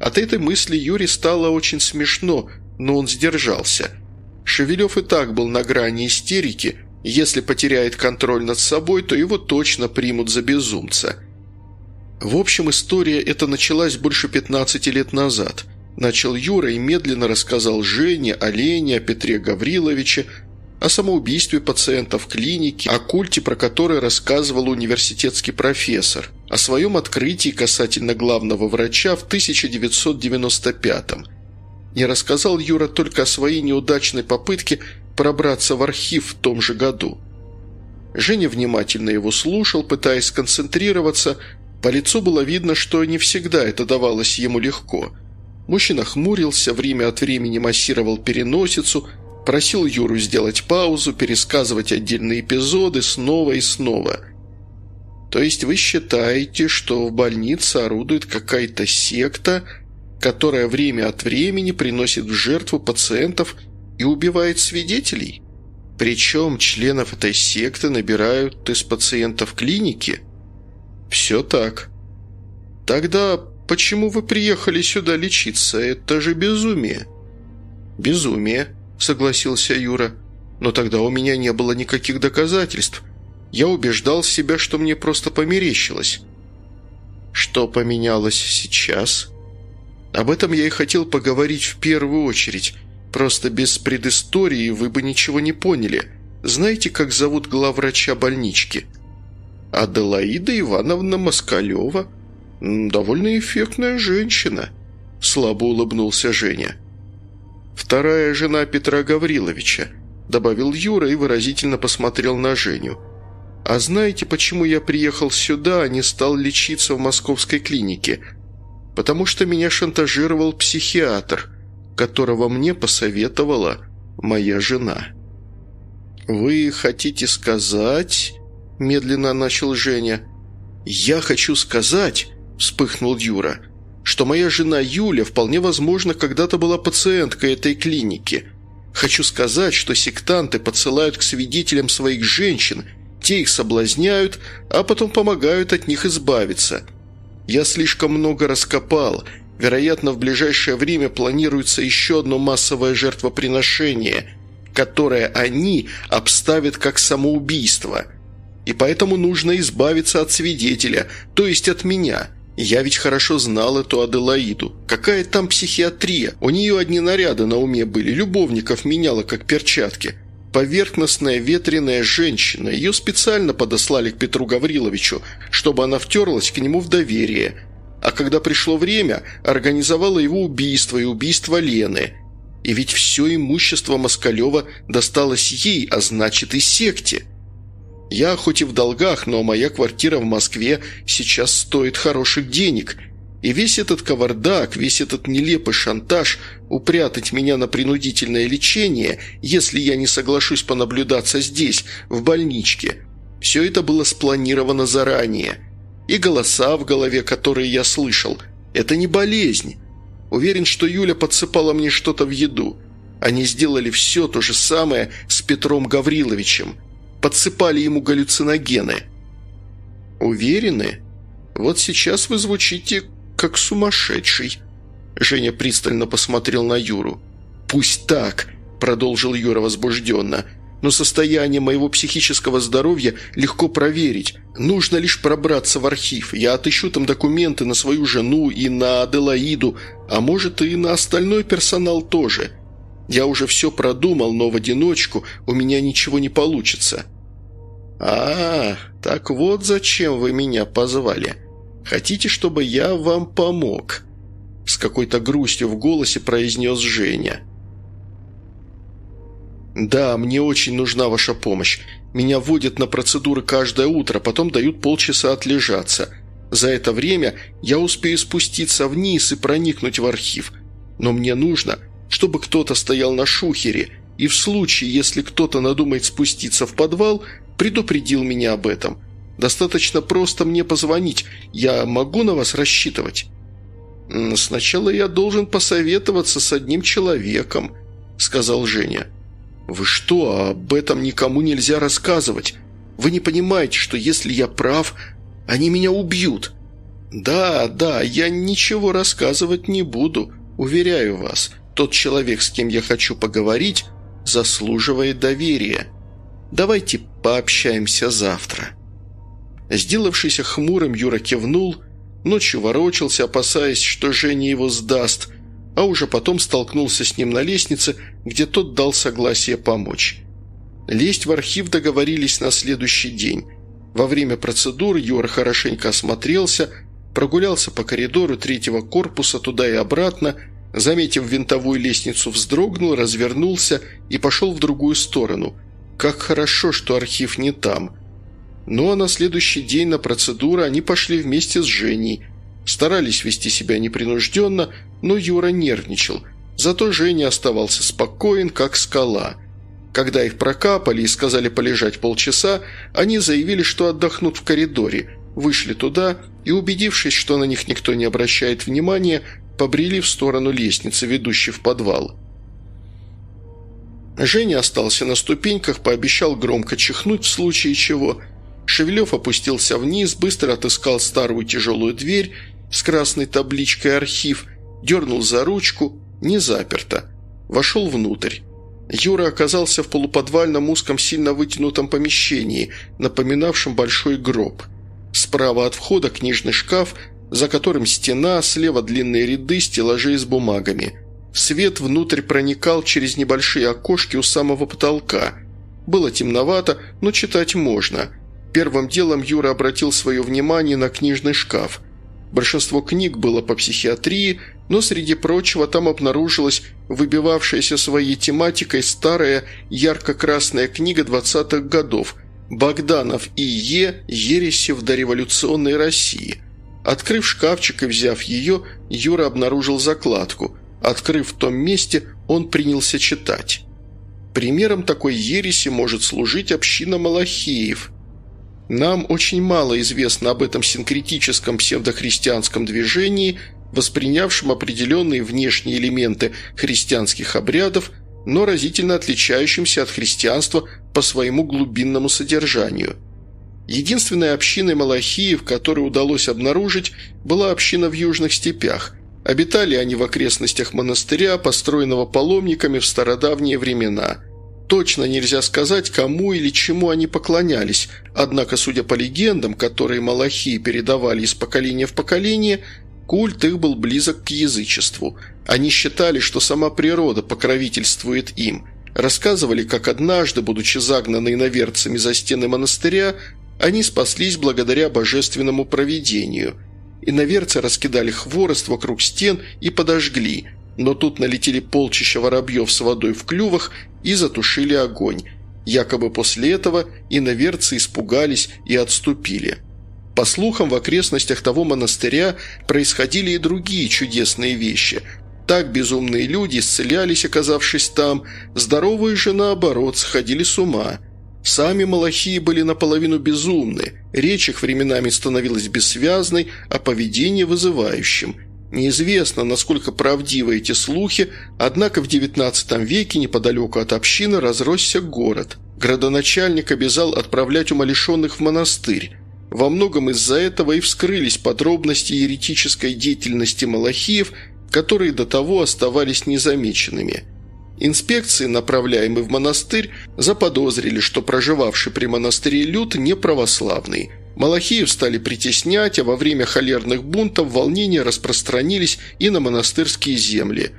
От этой мысли Юре стало очень смешно, но он сдержался. Шевелев и так был на грани истерики. Если потеряет контроль над собой, то его точно примут за безумца. В общем, история эта началась больше 15 лет назад. Начал Юра и медленно рассказал Жене, Олене, о Петре Гавриловиче, о самоубийстве пациента в клинике, о культе, про который рассказывал университетский профессор, о своем открытии касательно главного врача в 1995-м. Не рассказал Юра только о своей неудачной попытке пробраться в архив в том же году. Женя внимательно его слушал, пытаясь сконцентрироваться – по лицу было видно, что не всегда это давалось ему легко. Мужчина хмурился, время от времени массировал переносицу, просил Юру сделать паузу, пересказывать отдельные эпизоды снова и снова. «То есть вы считаете, что в больнице орудует какая-то секта, которая время от времени приносит в жертву пациентов и убивает свидетелей? Причем членов этой секты набирают из пациентов клиники?» «Все так». «Тогда почему вы приехали сюда лечиться? Это же безумие». «Безумие», — согласился Юра. «Но тогда у меня не было никаких доказательств. Я убеждал себя, что мне просто померещилось». «Что поменялось сейчас?» «Об этом я и хотел поговорить в первую очередь. Просто без предыстории вы бы ничего не поняли. Знаете, как зовут главврача больнички?» Аделаида Ивановна Москалева. Довольно эффектная женщина», – слабо улыбнулся Женя. «Вторая жена Петра Гавриловича», – добавил Юра и выразительно посмотрел на Женю. «А знаете, почему я приехал сюда, а не стал лечиться в московской клинике? Потому что меня шантажировал психиатр, которого мне посоветовала моя жена». «Вы хотите сказать...» медленно начал Женя. «Я хочу сказать», – вспыхнул Юра, – «что моя жена Юля вполне возможно когда-то была пациенткой этой клиники. Хочу сказать, что сектанты подсылают к свидетелям своих женщин, те их соблазняют, а потом помогают от них избавиться. Я слишком много раскопал, вероятно, в ближайшее время планируется еще одно массовое жертвоприношение, которое они обставят как самоубийство» и поэтому нужно избавиться от свидетеля, то есть от меня. Я ведь хорошо знал эту Аделаиду. Какая там психиатрия? У нее одни наряды на уме были, любовников меняла как перчатки. Поверхностная ветреная женщина. Ее специально подослали к Петру Гавриловичу, чтобы она втерлась к нему в доверие. А когда пришло время, организовала его убийство и убийство Лены. И ведь все имущество Москалева досталось ей, а значит и секте. Я хоть и в долгах, но моя квартира в Москве сейчас стоит хороших денег. И весь этот кавардак, весь этот нелепый шантаж упрятать меня на принудительное лечение, если я не соглашусь понаблюдаться здесь, в больничке, все это было спланировано заранее. И голоса в голове, которые я слышал, это не болезнь. Уверен, что Юля подсыпала мне что-то в еду. Они сделали все то же самое с Петром Гавриловичем. Подсыпали ему галлюциногены. Уверены? Вот сейчас вы звучите как сумасшедший. Женя пристально посмотрел на Юру. «Пусть так», – продолжил Юра возбужденно – но состояние моего психического здоровья легко проверить. Нужно лишь пробраться в архив. Я отыщу там документы на свою жену и на Аделаиду, а может и на остальной персонал тоже. Я уже все продумал, но в одиночку у меня ничего не получится». «А, так вот зачем вы меня позвали. Хотите, чтобы я вам помог?» С какой-то грустью в голосе произнес Женя. «Да, мне очень нужна ваша помощь. Меня вводят на процедуры каждое утро, потом дают полчаса отлежаться. За это время я успею спуститься вниз и проникнуть в архив. Но мне нужно, чтобы кто-то стоял на шухере, и в случае, если кто-то надумает спуститься в подвал, предупредил меня об этом. Достаточно просто мне позвонить. Я могу на вас рассчитывать?» «Сначала я должен посоветоваться с одним человеком», — сказал Женя. «Вы что, об этом никому нельзя рассказывать? Вы не понимаете, что если я прав, они меня убьют?» «Да, да, я ничего рассказывать не буду, уверяю вас. Тот человек, с кем я хочу поговорить, заслуживает доверия. Давайте пообщаемся завтра». Сделавшийся хмурым, Юра кивнул, ночью ворочался, опасаясь, что Женя его сдаст – а уже потом столкнулся с ним на лестнице, где тот дал согласие помочь. Лезть в архив договорились на следующий день. Во время процедур Юра хорошенько осмотрелся, прогулялся по коридору третьего корпуса туда и обратно, заметив винтовую лестницу, вздрогнул, развернулся и пошел в другую сторону. Как хорошо, что архив не там. Ну а на следующий день на процедуры они пошли вместе с Женей. Старались вести себя непринужденно, но Юра нервничал. Зато Женя оставался спокоен, как скала. Когда их прокапали и сказали полежать полчаса, они заявили, что отдохнут в коридоре, вышли туда и, убедившись, что на них никто не обращает внимания, побрели в сторону лестницы, ведущей в подвал. Женя остался на ступеньках, пообещал громко чихнуть в случае чего. Шевелев опустился вниз, быстро отыскал старую тяжелую дверь с красной табличкой «Архив» дернул за ручку, не заперто. Вошел внутрь. Юра оказался в полуподвальном узком сильно вытянутом помещении, напоминавшем большой гроб. Справа от входа книжный шкаф, за которым стена, слева длинные ряды стеллажей с бумагами. Свет внутрь проникал через небольшие окошки у самого потолка. Было темновато, но читать можно. Первым делом Юра обратил свое внимание на книжный шкаф – Большинство книг было по психиатрии, но среди прочего там обнаружилась выбивавшаяся своей тематикой старая ярко-красная книга 20-х годов «Богданов и Е. В дореволюционной России». Открыв шкафчик и взяв ее, Юра обнаружил закладку. Открыв в том месте, он принялся читать. Примером такой ереси может служить община Малахеев – нам очень мало известно об этом синкретическом псевдохристианском движении, воспринявшем определенные внешние элементы христианских обрядов, но разительно отличающимся от христианства по своему глубинному содержанию. Единственной общиной малахиев, которую удалось обнаружить, была община в южных степях. Обитали они в окрестностях монастыря, построенного паломниками в стародавние времена – Точно нельзя сказать, кому или чему они поклонялись, однако, судя по легендам, которые малахи передавали из поколения в поколение, культ их был близок к язычеству. Они считали, что сама природа покровительствует им. Рассказывали, как однажды, будучи загнаны иноверцами за стены монастыря, они спаслись благодаря божественному провидению. Иноверцы раскидали хворост вокруг стен и подожгли – но тут налетели полчища воробьев с водой в клювах и затушили огонь. Якобы после этого иноверцы испугались и отступили. По слухам, в окрестностях того монастыря происходили и другие чудесные вещи. Так безумные люди исцелялись, оказавшись там, здоровые же, наоборот, сходили с ума. Сами малахии были наполовину безумны, речь их временами становилась бессвязной, а поведение вызывающим – Неизвестно, насколько правдивы эти слухи, однако в XIX веке неподалеку от общины разросся город. Градоначальник обязал отправлять умалишенных в монастырь. Во многом из-за этого и вскрылись подробности еретической деятельности Малахиев, которые до того оставались незамеченными. Инспекции, направляемые в монастырь, заподозрили, что проживавший при монастыре люд не православный – Малахиев стали притеснять, а во время холерных бунтов волнения распространились и на монастырские земли.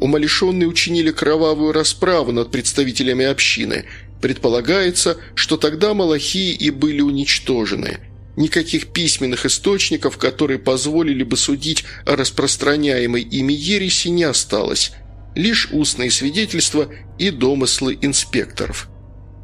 Умалишенные учинили кровавую расправу над представителями общины. Предполагается, что тогда Малахии и были уничтожены. Никаких письменных источников, которые позволили бы судить о распространяемой ими ереси, не осталось. Лишь устные свидетельства и домыслы инспекторов –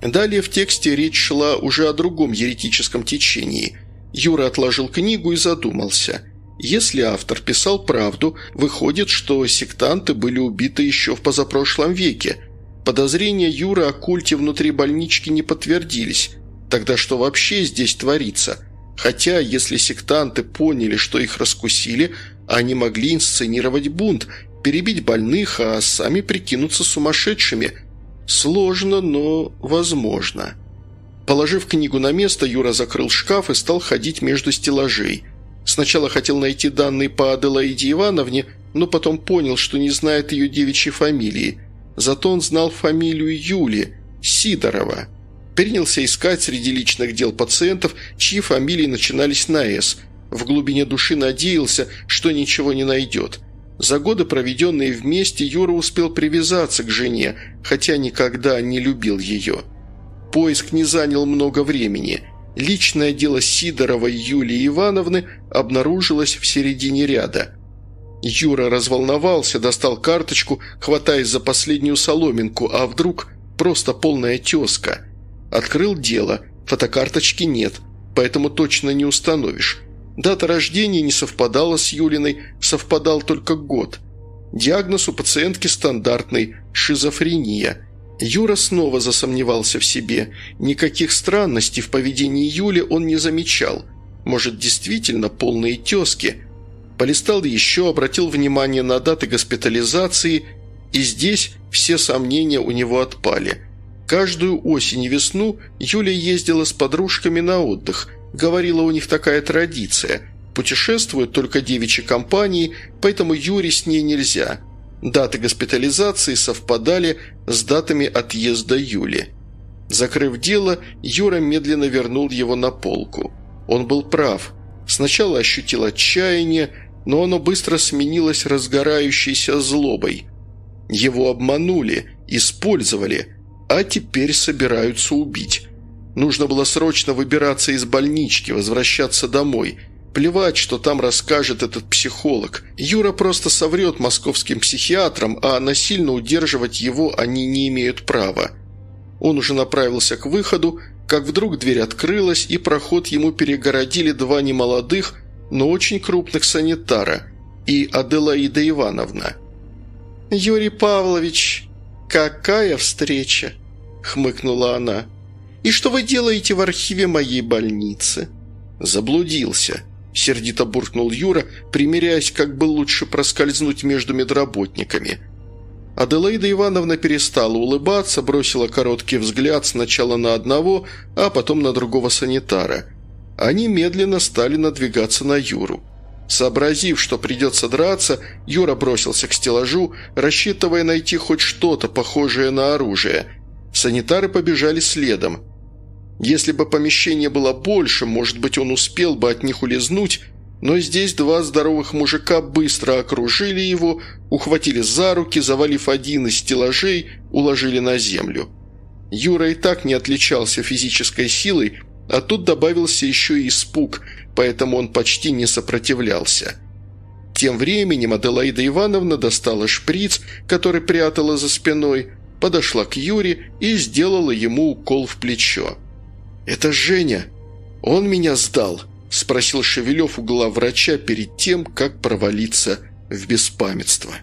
Далее в тексте речь шла уже о другом еретическом течении. Юра отложил книгу и задумался. Если автор писал правду, выходит, что сектанты были убиты еще в позапрошлом веке. Подозрения Юры о культе внутри больнички не подтвердились. Тогда что вообще здесь творится? Хотя, если сектанты поняли, что их раскусили, они могли инсценировать бунт, перебить больных, а сами прикинуться сумасшедшими – Сложно, но возможно. Положив книгу на место, Юра закрыл шкаф и стал ходить между стеллажей. Сначала хотел найти данные по Аделаиде Ивановне, но потом понял, что не знает ее девичьей фамилии. Зато он знал фамилию Юли – Сидорова. Принялся искать среди личных дел пациентов, чьи фамилии начинались на «С». В глубине души надеялся, что ничего не найдет – за годы, проведенные вместе, Юра успел привязаться к жене, хотя никогда не любил ее. Поиск не занял много времени. Личное дело Сидоровой Юлии Ивановны обнаружилось в середине ряда. Юра разволновался, достал карточку, хватаясь за последнюю соломинку, а вдруг просто полная тезка. Открыл дело, фотокарточки нет, поэтому точно не установишь. Дата рождения не совпадала с Юлиной, совпадал только год. Диагноз у пациентки стандартный – шизофрения. Юра снова засомневался в себе. Никаких странностей в поведении Юли он не замечал. Может, действительно полные тески? Полистал еще, обратил внимание на даты госпитализации, и здесь все сомнения у него отпали. Каждую осень и весну Юля ездила с подружками на отдых – Говорила, у них такая традиция. Путешествуют только девичьи компании, поэтому Юре с ней нельзя. Даты госпитализации совпадали с датами отъезда Юли. Закрыв дело, Юра медленно вернул его на полку. Он был прав. Сначала ощутил отчаяние, но оно быстро сменилось разгорающейся злобой. Его обманули, использовали, а теперь собираются убить. Нужно было срочно выбираться из больнички, возвращаться домой. Плевать, что там расскажет этот психолог. Юра просто соврет московским психиатрам, а насильно удерживать его они не имеют права. Он уже направился к выходу, как вдруг дверь открылась, и проход ему перегородили два немолодых, но очень крупных санитара и Аделаида Ивановна. «Юрий Павлович, какая встреча!» – хмыкнула она. И что вы делаете в архиве моей больницы?» «Заблудился», – сердито буркнул Юра, примеряясь, как бы лучше проскользнуть между медработниками. Аделаида Ивановна перестала улыбаться, бросила короткий взгляд сначала на одного, а потом на другого санитара. Они медленно стали надвигаться на Юру. Сообразив, что придется драться, Юра бросился к стеллажу, рассчитывая найти хоть что-то похожее на оружие. Санитары побежали следом. Если бы помещение было больше, может быть, он успел бы от них улизнуть, но здесь два здоровых мужика быстро окружили его, ухватили за руки, завалив один из стеллажей, уложили на землю. Юра и так не отличался физической силой, а тут добавился еще и испуг, поэтому он почти не сопротивлялся. Тем временем Аделаида Ивановна достала шприц, который прятала за спиной, подошла к Юре и сделала ему укол в плечо. «Это Женя! Он меня сдал!» – спросил Шевелев у главврача перед тем, как провалиться в беспамятство.